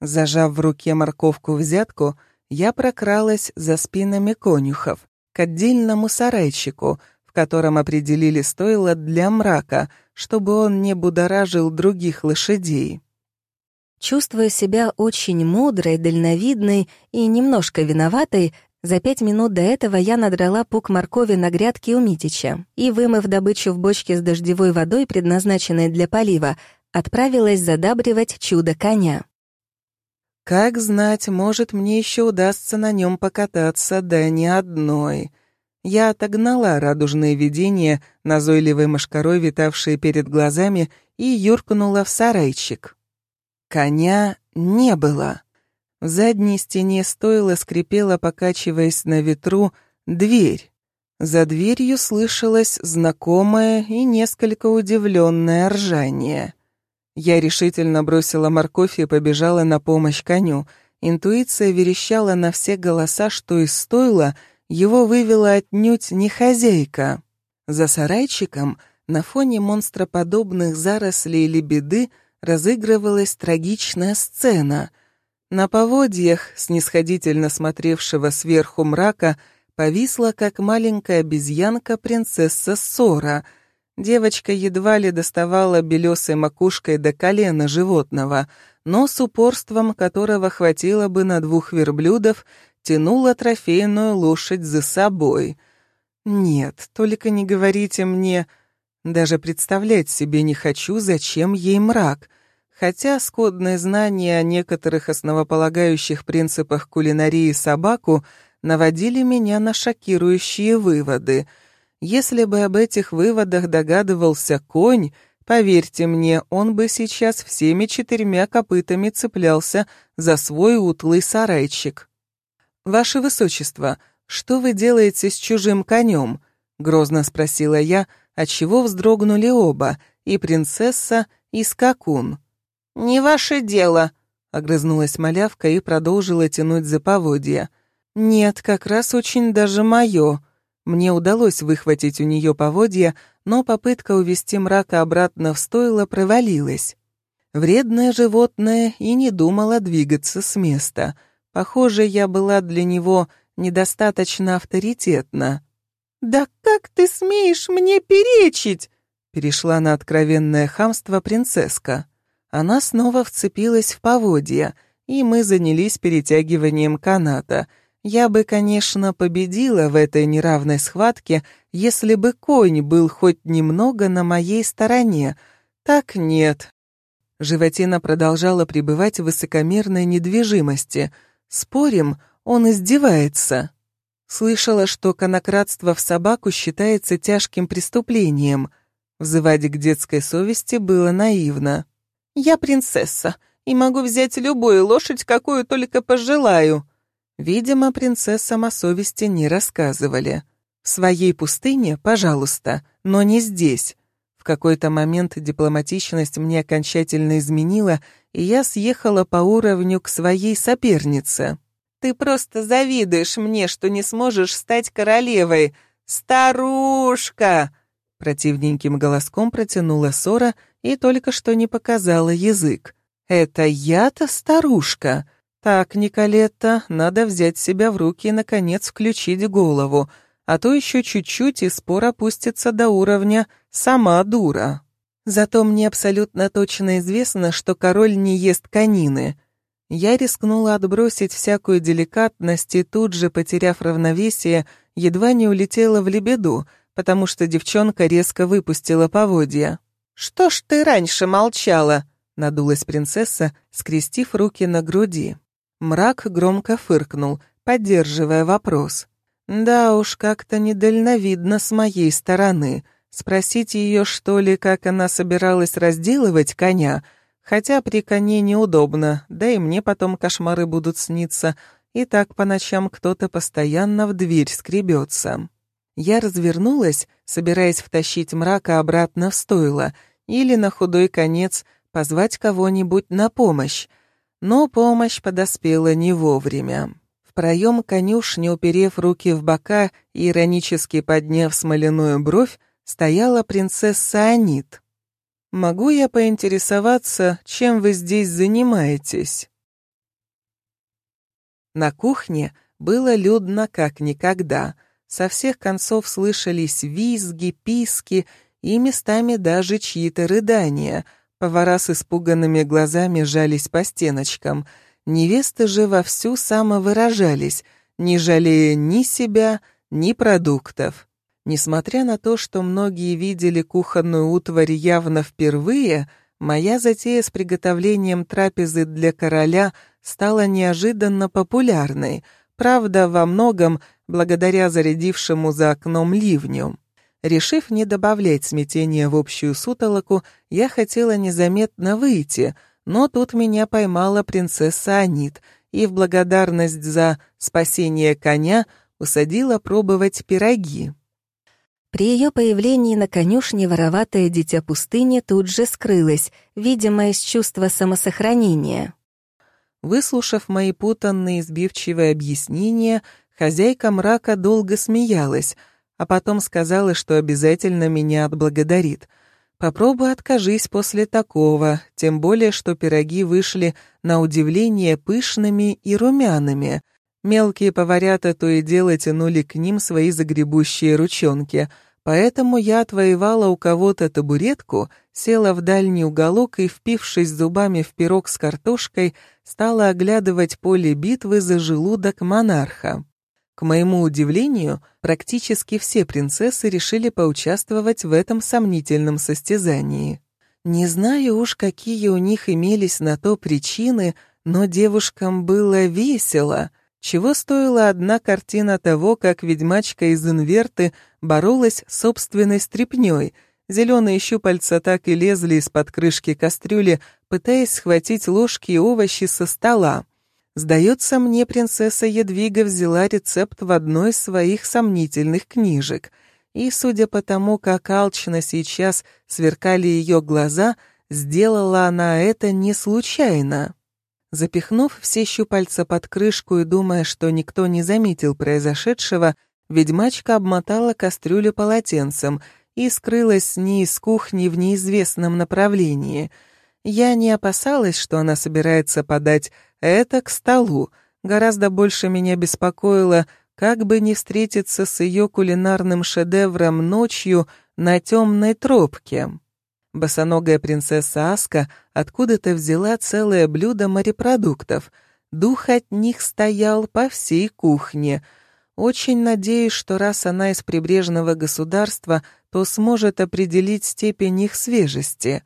Зажав в руке морковку-взятку, я прокралась за спинами конюхов к отдельному сарайчику, в котором определили стойло для мрака, чтобы он не будоражил других лошадей. Чувствуя себя очень мудрой, дальновидной и немножко виноватой, За пять минут до этого я надрала пук моркови на грядке у Митича и, вымыв добычу в бочке с дождевой водой, предназначенной для полива, отправилась задабривать чудо коня. Как знать, может, мне еще удастся на нем покататься, да не одной. Я отогнала радужные видения, назойливой мошкарой, витавшие перед глазами, и юркнула в сарайчик. Коня не было. В задней стене стойла скрипела, покачиваясь на ветру, дверь. За дверью слышалось знакомое и несколько удивленное ржание. Я решительно бросила морковь и побежала на помощь коню. Интуиция верещала на все голоса, что из стойла его вывела отнюдь не хозяйка. За сарайчиком на фоне монстроподобных зарослей лебеды разыгрывалась трагичная сцена. На поводьях, снисходительно смотревшего сверху мрака, повисла, как маленькая обезьянка, принцесса Сора — Девочка едва ли доставала белесой макушкой до колена животного, но с упорством, которого хватило бы на двух верблюдов, тянула трофейную лошадь за собой. Нет, только не говорите мне... Даже представлять себе не хочу, зачем ей мрак. Хотя скудные знания о некоторых основополагающих принципах кулинарии собаку наводили меня на шокирующие выводы — если бы об этих выводах догадывался конь, поверьте мне, он бы сейчас всеми четырьмя копытами цеплялся за свой утлый сарайчик. «Ваше Высочество, что вы делаете с чужим конем?» — грозно спросила я, отчего вздрогнули оба, и принцесса, и скакун. «Не ваше дело», — огрызнулась малявка и продолжила тянуть за поводья. «Нет, как раз очень даже мое», мне удалось выхватить у нее поводья, но попытка увести мрака обратно в стойло провалилась. Вредное животное и не думало двигаться с места. Похоже, я была для него недостаточно авторитетна. «Да как ты смеешь мне перечить?» Перешла на откровенное хамство принцесска. Она снова вцепилась в поводья, и мы занялись перетягиванием каната — я бы, конечно, победила в этой неравной схватке, если бы конь был хоть немного на моей стороне. Так нет. Животина продолжала пребывать в высокомерной недвижимости. Спорим, он издевается. Слышала, что конократство в собаку считается тяжким преступлением. Взывать к детской совести было наивно. «Я принцесса и могу взять любую лошадь, какую только пожелаю», Видимо, принцессам о совести не рассказывали. В своей пустыне, пожалуйста, но не здесь. В какой-то момент дипломатичность мне окончательно изменила, и я съехала по уровню к своей сопернице. «Ты просто завидуешь мне, что не сможешь стать королевой! Старушка!» Противненьким голоском протянула Сора и только что не показала язык. «Это я-то старушка!» «Так, Николетта, надо взять себя в руки и, наконец, включить голову, а то еще чуть-чуть и спор опустится до уровня «сама дура». Зато мне абсолютно точно известно, что король не ест конины. Я рискнула отбросить всякую деликатность и тут же, потеряв равновесие, едва не улетела в лебеду, потому что девчонка резко выпустила поводья. «Что ж ты раньше молчала?» — надулась принцесса, скрестив руки на груди. Мрак громко фыркнул, поддерживая вопрос. «Да уж, как-то недальновидно с моей стороны. Спросить ее, что ли, как она собиралась разделывать коня, хотя при коне неудобно, да и мне потом кошмары будут сниться, и так по ночам кто-то постоянно в дверь скребется». Я развернулась, собираясь втащить мрака обратно в стойло или на худой конец позвать кого-нибудь на помощь, но помощь подоспела не вовремя. В проем конюшни, уперев руки в бока и иронически подняв смоляную бровь, стояла принцесса Анит. «Могу я поинтересоваться, чем вы здесь занимаетесь?» На кухне было людно как никогда. Со всех концов слышались визги, писки и местами даже чьи-то рыдания — Повара с испуганными глазами жались по стеночкам. Невесты же вовсю самовыражались. не жалея ни себя, ни продуктов. Несмотря на то, что многие видели кухонную утварь явно впервые, моя затея с приготовлением трапезы для короля стала неожиданно популярной, правда, во многом благодаря зарядившему за окном ливню. Решив не добавлять смятения в общую сутолоку, я хотела незаметно выйти, но тут меня поймала принцесса Анит и в благодарность за спасение коня усадила пробовать пироги. При ее появлении на конюшне вороватое дитя пустыни тут же скрылось, видимо, из чувства самосохранения. Выслушав мои путанные сбивчивые объяснения, хозяйка мрака долго смеялась, а потом сказала, что обязательно меня отблагодарит. Попробуй откажись после такого, тем более, что пироги вышли на удивление пышными и румяными. Мелкие поварята то и дело тянули к ним свои загребущие ручонки, поэтому я отвоевала у кого-то табуретку, села в дальний уголок и, впившись зубами в пирог с картошкой, стала оглядывать поле битвы за желудок монарха. К моему удивлению, практически все принцессы решили поучаствовать в этом сомнительном состязании. Не знаю уж, какие у них имелись на то причины, но девушкам было весело. Чего стоила одна картина того, как ведьмачка из инверты боролась с собственной стряпнёй. Зеленые щупальца так и лезли из-под крышки кастрюли, пытаясь схватить ложки и овощи со стола. Сдается мне, принцесса Едвига взяла рецепт в одной из своих сомнительных книжек. И, судя по тому, как алчно сейчас сверкали ее глаза, сделала она это не случайно. Запихнув все щупальца под крышку и думая, что никто не заметил произошедшего, ведьмачка обмотала кастрюлю полотенцем и скрылась с ней из кухни в неизвестном направлении. Я не опасалась, что она собирается подать это к столу. Гораздо больше меня беспокоило, как бы не встретиться с ее кулинарным шедевром ночью на темной тропке. Босоногая принцесса Аска откуда-то взяла целое блюдо морепродуктов. Дух от них стоял по всей кухне. Очень надеюсь, что раз она из прибрежного государства, то сможет определить степень их свежести.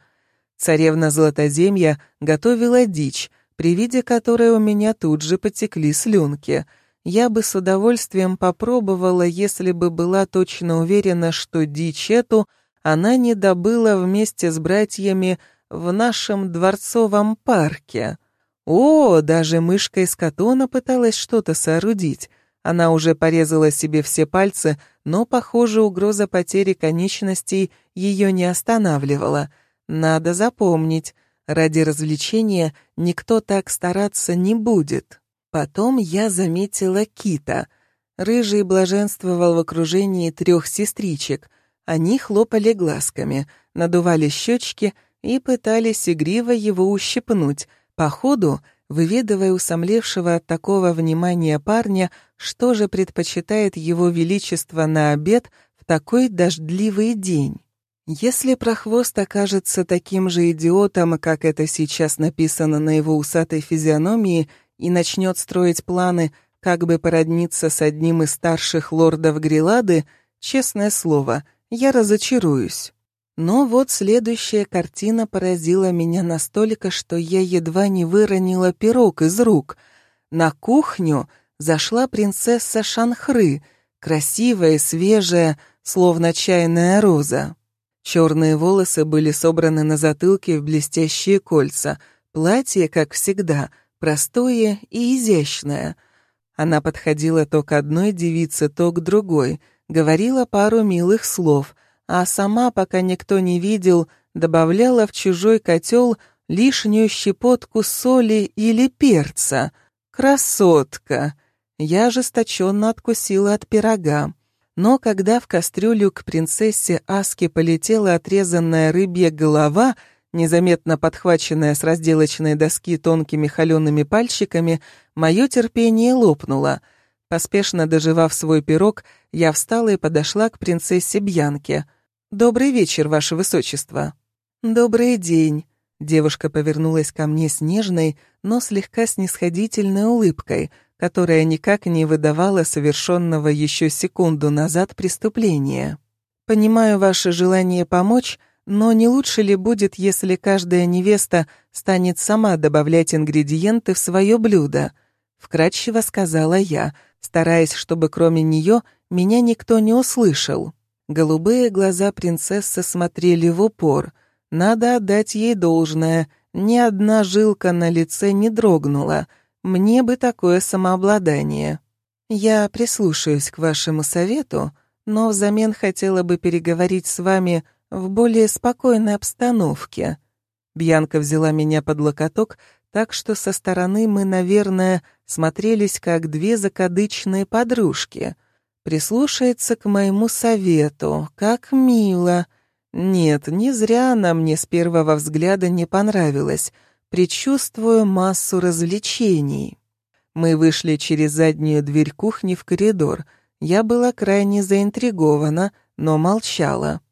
Царевна Златоземья готовила дичь, при виде которой у меня тут же потекли слюнки. Я бы с удовольствием попробовала, если бы была точно уверена, что дичь эту она не добыла вместе с братьями в нашем дворцовом парке. О, даже мышка из катона пыталась что-то соорудить. Она уже порезала себе все пальцы, но, похоже, угроза потери конечностей ее не останавливала. Надо запомнить, Ради развлечения никто так стараться не будет. Потом я заметила кита. Рыжий блаженствовал в окружении трех сестричек. Они хлопали глазками, надували щечки и пытались игриво его ущипнуть, по ходу выведывая усомлевшего от такого внимания парня, что же предпочитает его величество на обед в такой дождливый день. Если прохвост окажется таким же идиотом, как это сейчас написано на его усатой физиономии, и начнет строить планы, как бы породниться с одним из старших лордов Грилады, честное слово, я разочаруюсь. Но вот следующая картина поразила меня настолько, что я едва не выронила пирог из рук. На кухню зашла принцесса Шанхры, красивая, свежая, словно чайная роза. Черные волосы были собраны на затылке в блестящие кольца. Платье, как всегда, простое и изящное. Она подходила то к одной девице, то к другой, говорила пару милых слов, а сама, пока никто не видел, добавляла в чужой котел лишнюю щепотку соли или перца. Красотка! Я ожесточенно откусила от пирога. Но когда в кастрюлю к принцессе Аске полетела отрезанная рыбья голова, незаметно подхваченная с разделочной доски тонкими холеными пальчиками, мое терпение лопнуло. Поспешно доживав свой пирог, я встала и подошла к принцессе Бьянке. «Добрый вечер, ваше высочество». «Добрый день». Девушка повернулась ко мне с нежной, но слегка снисходительной улыбкой, которая никак не выдавала совершенного еще секунду назад преступления. «Понимаю ваше желание помочь», но не лучше ли будет, если каждая невеста станет сама добавлять ингредиенты в свое блюдо? Вкратчиво сказала я, стараясь, чтобы кроме нее меня никто не услышал. Голубые глаза принцессы смотрели в упор. Надо отдать ей должное. Ни одна жилка на лице не дрогнула. Мне бы такое самообладание. Я прислушаюсь к вашему совету, но взамен хотела бы переговорить с вами в более спокойной обстановке. Бьянка взяла меня под локоток, так что со стороны мы, наверное, смотрелись как две закадычные подружки. Прислушается к моему совету, как мило. Нет, не зря она мне с первого взгляда не понравилась. Предчувствую массу развлечений. Мы вышли через заднюю дверь кухни в коридор. Я была крайне заинтригована, но молчала.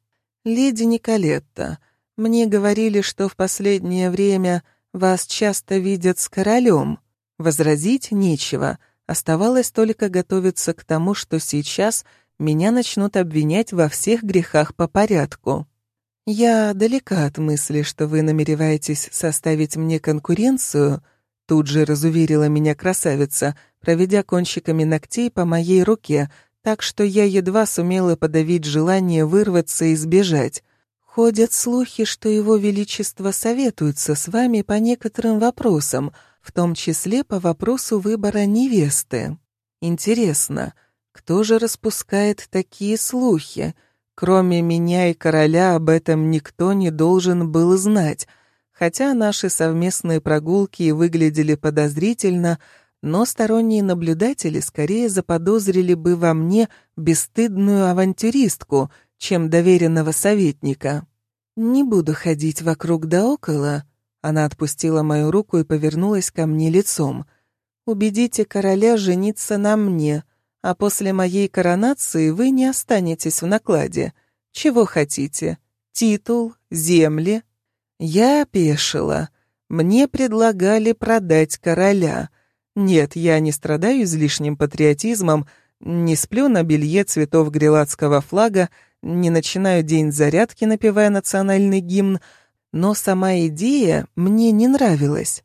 «Леди Николетта, мне говорили, что в последнее время вас часто видят с королем. Возразить нечего, оставалось только готовиться к тому, что сейчас меня начнут обвинять во всех грехах по порядку. Я далека от мысли, что вы намереваетесь составить мне конкуренцию», тут же разуверила меня красавица, проведя кончиками ногтей по моей руке, так что я едва сумела подавить желание вырваться и сбежать. Ходят слухи, что его величество советуется с вами по некоторым вопросам, в том числе по вопросу выбора невесты. Интересно, кто же распускает такие слухи? Кроме меня и короля об этом никто не должен был знать, хотя наши совместные прогулки выглядели подозрительно, но сторонние наблюдатели скорее заподозрили бы во мне бесстыдную авантюристку, чем доверенного советника. «Не буду ходить вокруг да около», — она отпустила мою руку и повернулась ко мне лицом. «Убедите короля жениться на мне, а после моей коронации вы не останетесь в накладе. Чего хотите? Титул? Земли?» Я опешила. Мне предлагали продать короля — нет, я не страдаю излишним патриотизмом, не сплю на белье цветов грелатского флага, не начинаю день зарядки, напевая национальный гимн, но сама идея мне не нравилась.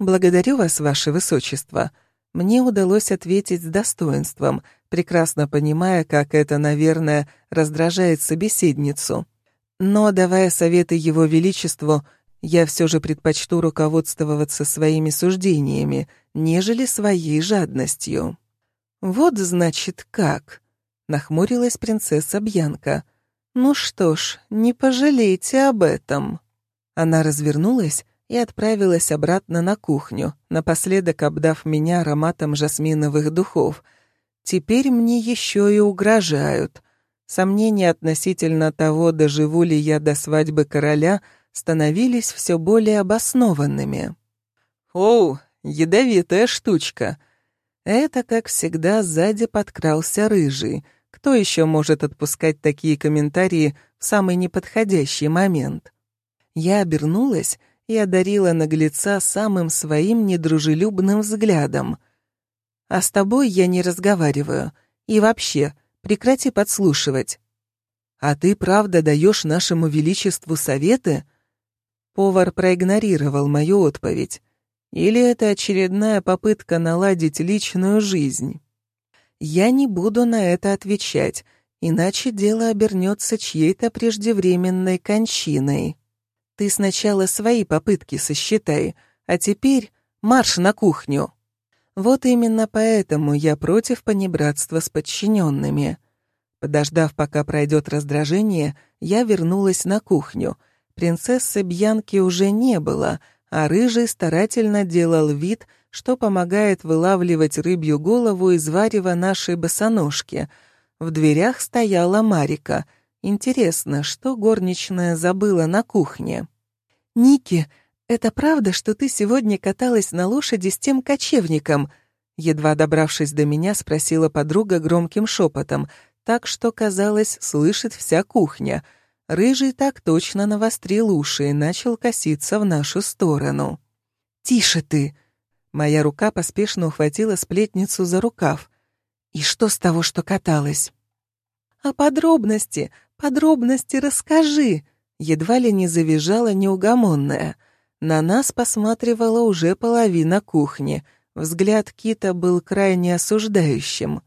Благодарю вас, ваше высочество. Мне удалось ответить с достоинством, прекрасно понимая, как это, наверное, раздражает собеседницу. Но, давая советы его величеству, я все же предпочту руководствоваться своими суждениями, нежели своей жадностью. «Вот, значит, как!» — нахмурилась принцесса Бьянка. «Ну что ж, не пожалейте об этом». Она развернулась и отправилась обратно на кухню, напоследок обдав меня ароматом жасминовых духов. Теперь мне еще и угрожают. Сомнения относительно того, доживу ли я до свадьбы короля — становились все более обоснованными. «Оу, ядовитая штучка!» Это, как всегда, сзади подкрался рыжий. Кто еще может отпускать такие комментарии в самый неподходящий момент? Я обернулась и одарила наглеца самым своим недружелюбным взглядом. «А с тобой я не разговариваю. И вообще, прекрати подслушивать». «А ты правда даешь нашему величеству советы?» Повар проигнорировал мою отповедь. Или это очередная попытка наладить личную жизнь? Я не буду на это отвечать, иначе дело обернется чьей-то преждевременной кончиной. Ты сначала свои попытки сосчитай, а теперь марш на кухню. Вот именно поэтому я против понебратства с подчиненными. Подождав, пока пройдет раздражение, я вернулась на кухню — Принцессы Бьянки уже не было, а Рыжий старательно делал вид, что помогает вылавливать рыбью голову из варева нашей босоножки. В дверях стояла Марика. Интересно, что горничная забыла на кухне? «Ники, это правда, что ты сегодня каталась на лошади с тем кочевником?» Едва добравшись до меня, спросила подруга громким шепотом, так что, казалось, слышит вся кухня — Рыжий так точно навострил уши и начал коситься в нашу сторону. «Тише ты!» Моя рука поспешно ухватила сплетницу за рукав. «И что с того, что каталась?» «А подробности, подробности расскажи!» Едва ли не завизжала неугомонная. На нас посматривала уже половина кухни. Взгляд Кита был крайне осуждающим.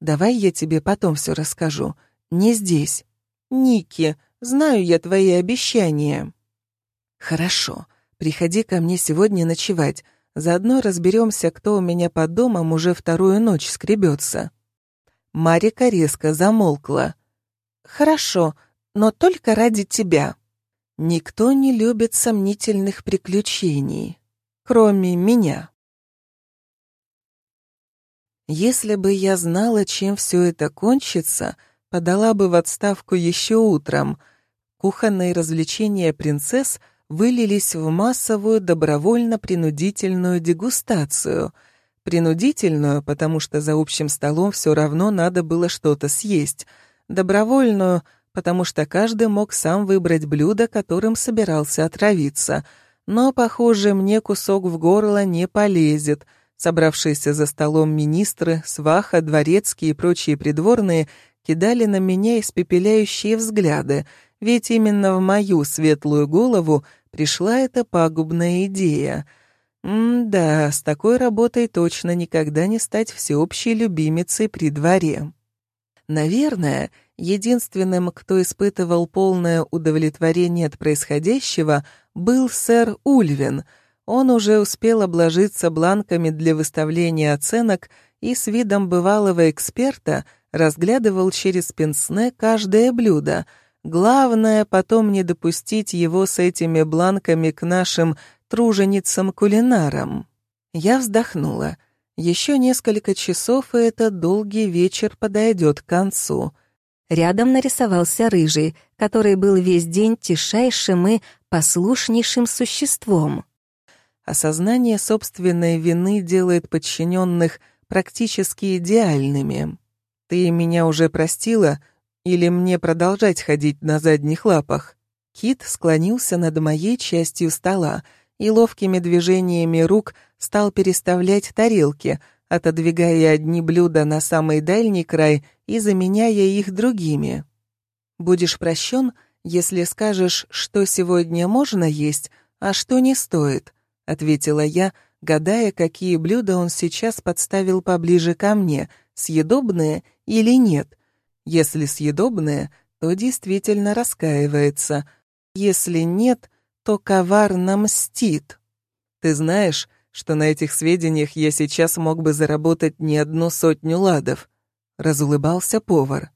«Давай я тебе потом все расскажу. Не здесь. Ники, знаю я твои обещания». «Хорошо. Приходи ко мне сегодня ночевать. Заодно разберемся, кто у меня под домом уже вторую ночь скребется». Марика резко замолкла. «Хорошо, но только ради тебя. Никто не любит сомнительных приключений, кроме меня». Если бы я знала, чем все это кончится, подала бы в отставку еще утром. Кухонные развлечения принцесс — вылились в массовую добровольно-принудительную дегустацию. Принудительную, потому что за общим столом все равно надо было что-то съесть. Добровольную, потому что каждый мог сам выбрать блюдо, которым собирался отравиться. Но, похоже, мне кусок в горло не полезет. Собравшиеся за столом министры, сваха, дворецкие и прочие придворные кидали на меня испепеляющие взгляды, ведь именно в мою светлую голову пришла эта пагубная идея. М-да, с такой работой точно никогда не стать всеобщей любимицей при дворе. Наверное, единственным, кто испытывал полное удовлетворение от происходящего, был сэр Ульвин. Он уже успел обложиться бланками для выставления оценок и с видом бывалого эксперта разглядывал через пенсне каждое блюдо — Главное потом не допустить его с этими бланками к нашим труженицам-кулинарам. Я вздохнула. Еще несколько часов, и этот долгий вечер подойдет к концу. Рядом нарисовался рыжий, который был весь день тишайшим и послушнейшим существом. Осознание собственной вины делает подчиненных практически идеальными. «Ты меня уже простила?» Или мне продолжать ходить на задних лапах? Кит склонился над моей частью стола и ловкими движениями рук стал переставлять тарелки, отодвигая одни блюда на самый дальний край и заменяя их другими. «Будешь прощен, если скажешь, что сегодня можно есть, а что не стоит», — ответила я, гадая, какие блюда он сейчас подставил поближе ко мне, съедобные или нет — если съедобное, то действительно раскаивается. Если нет, то коварно мстит. Ты знаешь, что на этих сведениях я сейчас мог бы заработать не одну сотню ладов. Разулыбался повар.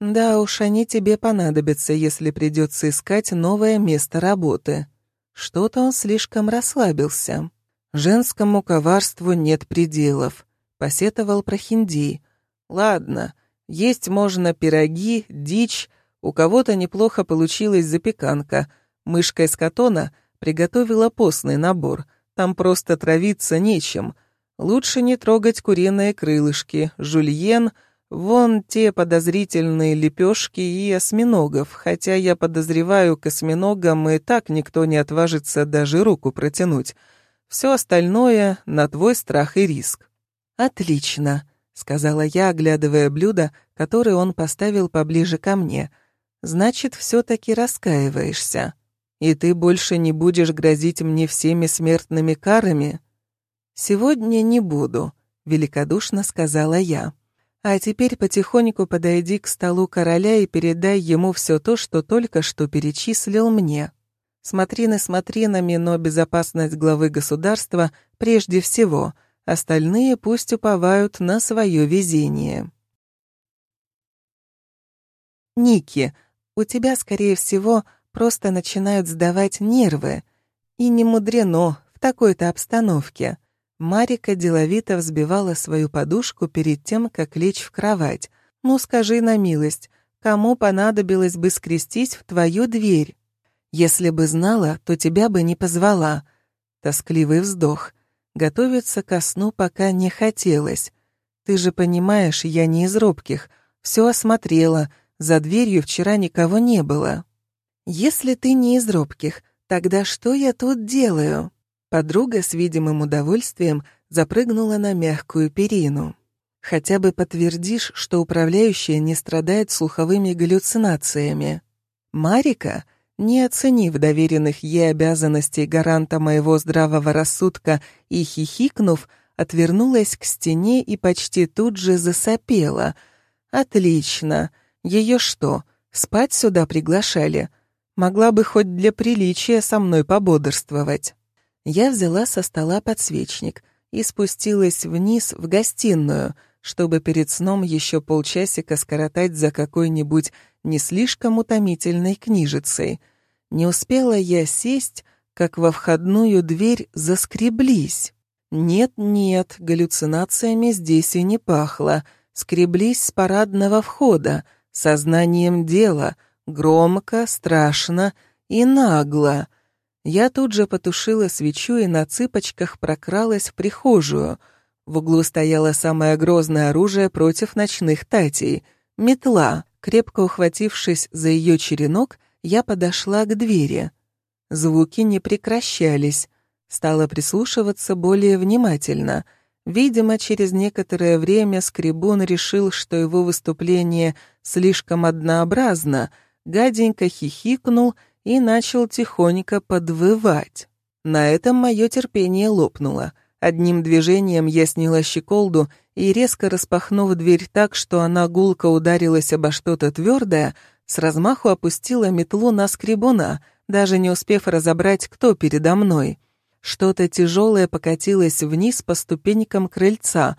Да уж, они тебе понадобятся, если придется искать новое место работы. Что-то он слишком расслабился. Женскому коварству нет пределов, посетовал Прохиндий. Ладно, есть можно пироги, дичь, у кого-то неплохо получилась запеканка. Мышка из катона приготовила постный набор. Там просто травиться нечем. Лучше не трогать куриные крылышки, жульен, вон те подозрительные лепешки и осьминогов, хотя я подозреваю, к осьминогам и так никто не отважится даже руку протянуть. Все остальное на твой страх и риск. Отлично сказала я, оглядывая блюдо, которое он поставил поближе ко мне. Значит, все-таки раскаиваешься. И ты больше не будешь грозить мне всеми смертными карами? Сегодня не буду, великодушно сказала я. А теперь потихоньку подойди к столу короля и передай ему все то, что только что перечислил мне. Смотрины смотринами, но безопасность главы государства прежде всего — Остальные пусть уповают на свое везение. Ники, у тебя, скорее всего, просто начинают сдавать нервы. И не мудрено в такой-то обстановке. Марика деловито взбивала свою подушку перед тем, как лечь в кровать. «Ну, скажи на милость, кому понадобилось бы скрестись в твою дверь? Если бы знала, то тебя бы не позвала». Тоскливый вздох. Готовиться ко сну пока не хотелось. Ты же понимаешь, я не из робких. Все осмотрела, за дверью вчера никого не было. Если ты не из робких, тогда что я тут делаю? Подруга с видимым удовольствием запрыгнула на мягкую перину. Хотя бы подтвердишь, что управляющая не страдает слуховыми галлюцинациями. Марика, не оценив доверенных ей обязанностей гаранта моего здравого рассудка и хихикнув, отвернулась к стене и почти тут же засопела. «Отлично! Ее что, спать сюда приглашали? Могла бы хоть для приличия со мной пободрствовать». Я взяла со стола подсвечник и спустилась вниз в гостиную, чтобы перед сном еще полчасика скоротать за какой-нибудь не слишком утомительной книжицей. Не успела я сесть, как во входную дверь заскреблись. Нет-нет, галлюцинациями здесь и не пахло. Скреблись с парадного входа, сознанием дела, громко, страшно и нагло. Я тут же потушила свечу и на цыпочках прокралась в прихожую. В углу стояло самое грозное оружие против ночных татей — метла. Крепко ухватившись за ее черенок, я подошла к двери. Звуки не прекращались. Стала прислушиваться более внимательно. Видимо, через некоторое время Скребун решил, что его выступление слишком однообразно, гаденько хихикнул и начал тихонько подвывать. На этом мое терпение лопнуло. Одним движением я сняла щеколду и, резко распахнув дверь так, что она гулко ударилась обо что-то твердое, с размаху опустила метлу на скребуна, даже не успев разобрать, кто передо мной. Что-то тяжелое покатилось вниз по ступенькам крыльца.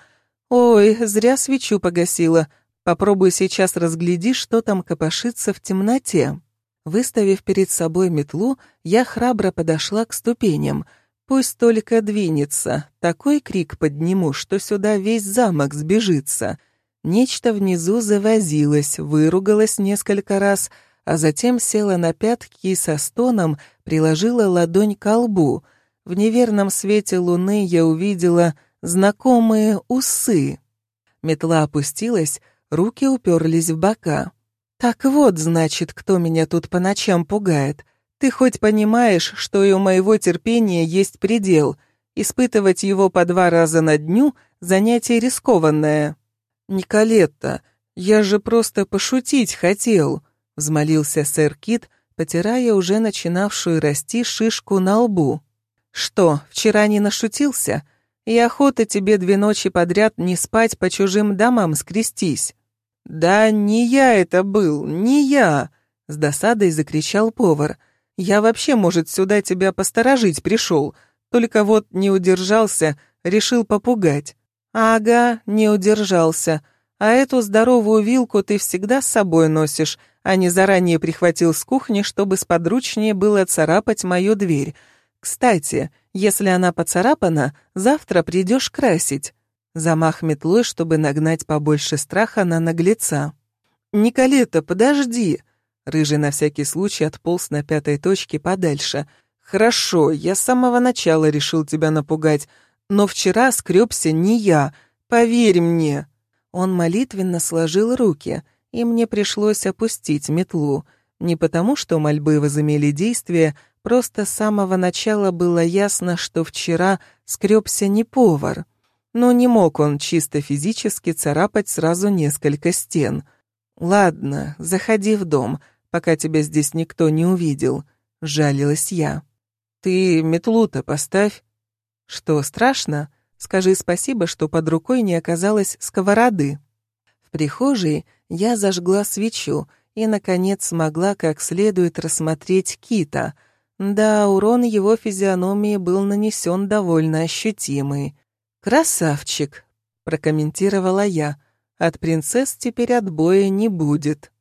«Ой, зря свечу погасила. Попробуй сейчас разгляди, что там копошится в темноте». Выставив перед собой метлу, я храбро подошла к ступеням. Пусть только двинется, такой крик подниму, что сюда весь замок сбежится. Нечто внизу завозилось, выругалось несколько раз, а затем села на пятки и со стоном приложила ладонь к лбу — в неверном свете луны я увидела знакомые усы. Метла опустилась, руки уперлись в бока. «Так вот, значит, кто меня тут по ночам пугает. Ты хоть понимаешь, что и у моего терпения есть предел. Испытывать его по два раза на дню — занятие рискованное». «Николетта, я же просто пошутить хотел», — взмолился сэр Кит, потирая уже начинавшую расти шишку на лбу. «Что, вчера не нашутился? И охота тебе две ночи подряд не спать по чужим домам скрестись». «Да не я это был, не я!» — с досадой закричал повар. «Я вообще, может, сюда тебя посторожить пришел, только вот не удержался, решил попугать». «Ага, не удержался. А эту здоровую вилку ты всегда с собой носишь, а не заранее прихватил с кухни, чтобы сподручнее было царапать мою дверь. Кстати, если она поцарапана, завтра придешь красить. Замах метлой, чтобы нагнать побольше страха на наглеца. «Николета, подожди!» Рыжий на всякий случай отполз на пятой точке подальше. «Хорошо, я с самого начала решил тебя напугать, но вчера скребся не я, поверь мне!» Он молитвенно сложил руки, и мне пришлось опустить метлу. Не потому, что мольбы возымели действие, Просто с самого начала было ясно, что вчера скребся не повар. Но не мог он чисто физически царапать сразу несколько стен. «Ладно, заходи в дом, пока тебя здесь никто не увидел», — жалилась я. «Ты метлу-то поставь». «Что, страшно? Скажи спасибо, что под рукой не оказалось сковороды». В прихожей я зажгла свечу и, наконец, смогла как следует рассмотреть кита — да, урон его физиономии был нанесен довольно ощутимый. «Красавчик», — прокомментировала я. «От принцесс теперь отбоя не будет».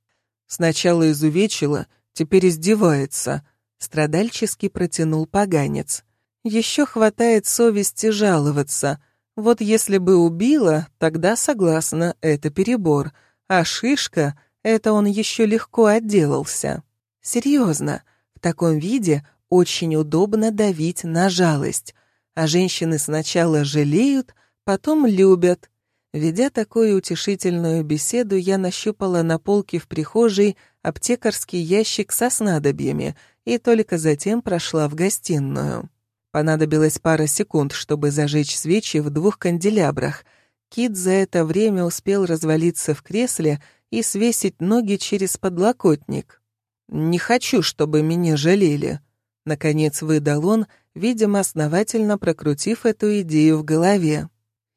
Сначала изувечила, теперь издевается. Страдальчески протянул поганец. Еще хватает совести жаловаться. Вот если бы убила, тогда согласна, это перебор. А шишка — это он еще легко отделался. Серьезно, в таком виде очень удобно давить на жалость, а женщины сначала жалеют, потом любят. Ведя такую утешительную беседу, я нащупала на полке в прихожей аптекарский ящик со снадобьями и только затем прошла в гостиную. Понадобилось пара секунд, чтобы зажечь свечи в двух канделябрах. Кит за это время успел развалиться в кресле и свесить ноги через подлокотник. «Не хочу, чтобы меня жалели», — наконец выдал он, видимо, основательно прокрутив эту идею в голове.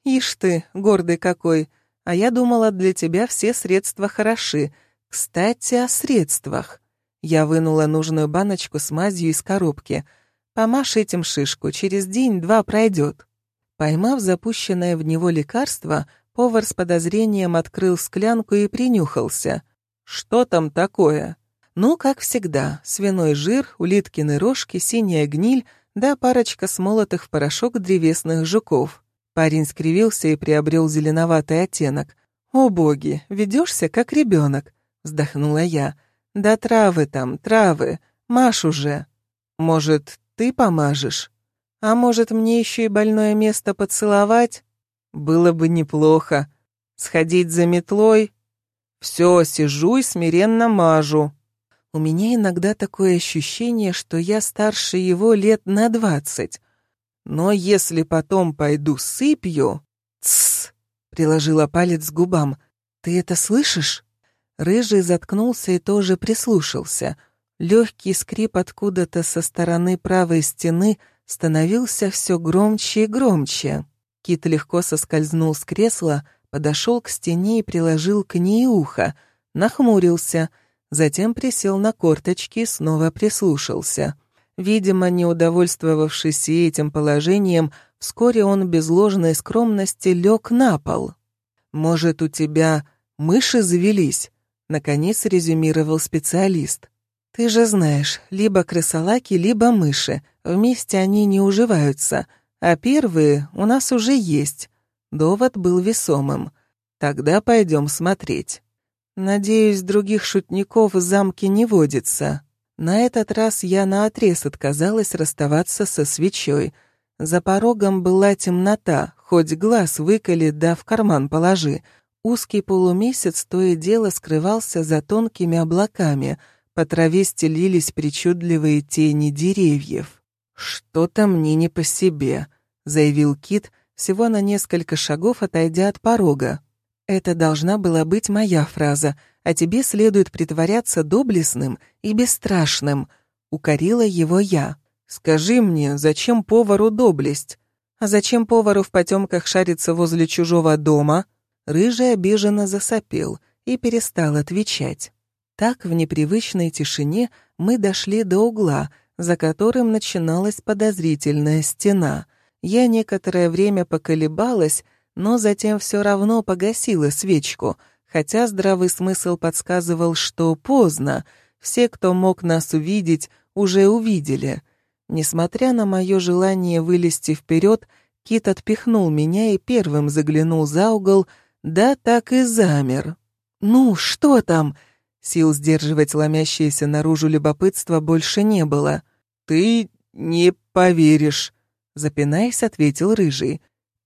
«Ишь ты, гордый какой! А я думала, для тебя все средства хороши. Кстати, о средствах». Я вынула нужную баночку с мазью из коробки. «Помашь этим шишку, через день-два пройдет». Поймав запущенное в него лекарство, повар с подозрением открыл склянку и принюхался. «Что там такое?» Ну, как всегда, свиной жир, улиткины рожки, синяя гниль, да парочка смолотых в порошок древесных жуков. Парень скривился и приобрел зеленоватый оттенок. «О боги, ведешься как ребенок», — вздохнула я. «Да травы там, травы, маш уже. Может, ты помажешь? А может, мне еще и больное место поцеловать? Было бы неплохо. Сходить за метлой? Все, сижу и смиренно мажу». У меня иногда такое ощущение, что я старше его лет на двадцать. Но если потом пойду сыпью... Тссс! Приложила палец к губам. Ты это слышишь? Рыжий заткнулся и тоже прислушался. Легкий скрип откуда-то со стороны правой стены становился все громче и громче. Кит легко соскользнул с кресла, подошел к стене и приложил к ней ухо, нахмурился, затем присел на корточки и снова прислушался. Видимо, не удовольствовавшись этим положением, вскоре он без ложной скромности лег на пол. «Может, у тебя мыши завелись?» — наконец резюмировал специалист. «Ты же знаешь, либо крысолаки, либо мыши. Вместе они не уживаются, а первые у нас уже есть». Довод был весомым. «Тогда пойдем смотреть». «Надеюсь, других шутников в замке не водится». На этот раз я наотрез отказалась расставаться со свечой. За порогом была темнота, хоть глаз выколи да в карман положи. Узкий полумесяц то и дело скрывался за тонкими облаками, по траве стелились причудливые тени деревьев. «Что-то мне не по себе», — заявил Кит, всего на несколько шагов отойдя от порога. Это должна была быть моя фраза, а тебе следует притворяться доблестным и бесстрашным. Укорила его я. Скажи мне, зачем повару доблесть? А зачем повару в потемках шариться возле чужого дома? Рыжий обиженно засопел и перестал отвечать. Так в непривычной тишине мы дошли до угла, за которым начиналась подозрительная стена. Я некоторое время поколебалась, но затем все равно погасила свечку, хотя здравый смысл подсказывал, что поздно, все, кто мог нас увидеть, уже увидели. Несмотря на мое желание вылезти вперед, Кит отпихнул меня и первым заглянул за угол, да так и замер. «Ну, что там?» Сил сдерживать ломящееся наружу любопытство больше не было. «Ты не поверишь», — запинаясь, ответил Рыжий.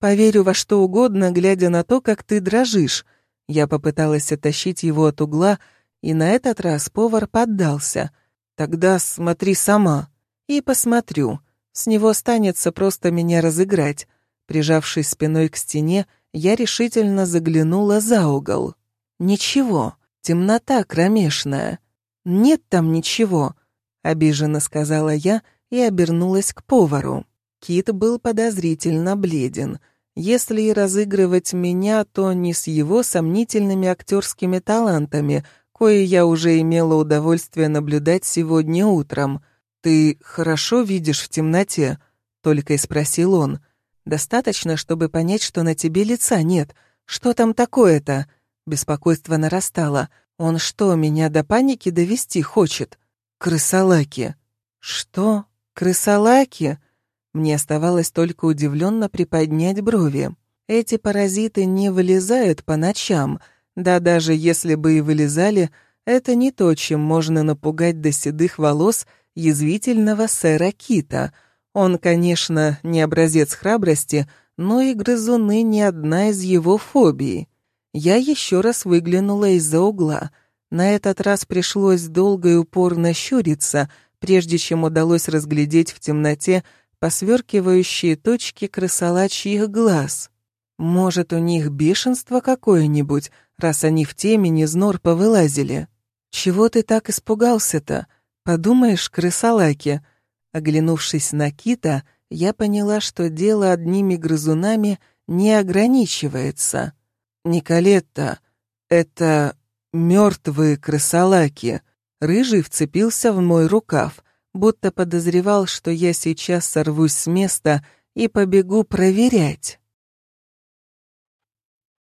Поверю во что угодно, глядя на то, как ты дрожишь. Я попыталась оттащить его от угла, и на этот раз повар поддался. Тогда смотри сама. И посмотрю. С него останется просто меня разыграть. Прижавшись спиной к стене, я решительно заглянула за угол. Ничего, темнота кромешная. Нет там ничего, обиженно сказала я и обернулась к повару. Кит был подозрительно бледен — если и разыгрывать меня, то не с его сомнительными актерскими талантами, кое я уже имела удовольствие наблюдать сегодня утром. «Ты хорошо видишь в темноте?» — только и спросил он. «Достаточно, чтобы понять, что на тебе лица нет. Что там такое-то?» Беспокойство нарастало. «Он что, меня до паники довести хочет?» «Крысолаки». «Что? Крысолаки?» Мне оставалось только удивленно приподнять брови. Эти паразиты не вылезают по ночам, да даже если бы и вылезали, это не то, чем можно напугать до седых волос язвительного сэра Кита. Он, конечно, не образец храбрости, но и грызуны не одна из его фобий. Я еще раз выглянула из-за угла. На этот раз пришлось долго и упорно щуриться, прежде чем удалось разглядеть в темноте посверкивающие точки крысолачьих глаз. Может, у них бешенство какое-нибудь, раз они в теме из нор повылазили? Чего ты так испугался-то? Подумаешь, крысолаки. Оглянувшись на кита, я поняла, что дело одними грызунами не ограничивается. Николетта, это мертвые крысолаки. Рыжий вцепился в мой рукав, будто подозревал, что я сейчас сорвусь с места и побегу проверять.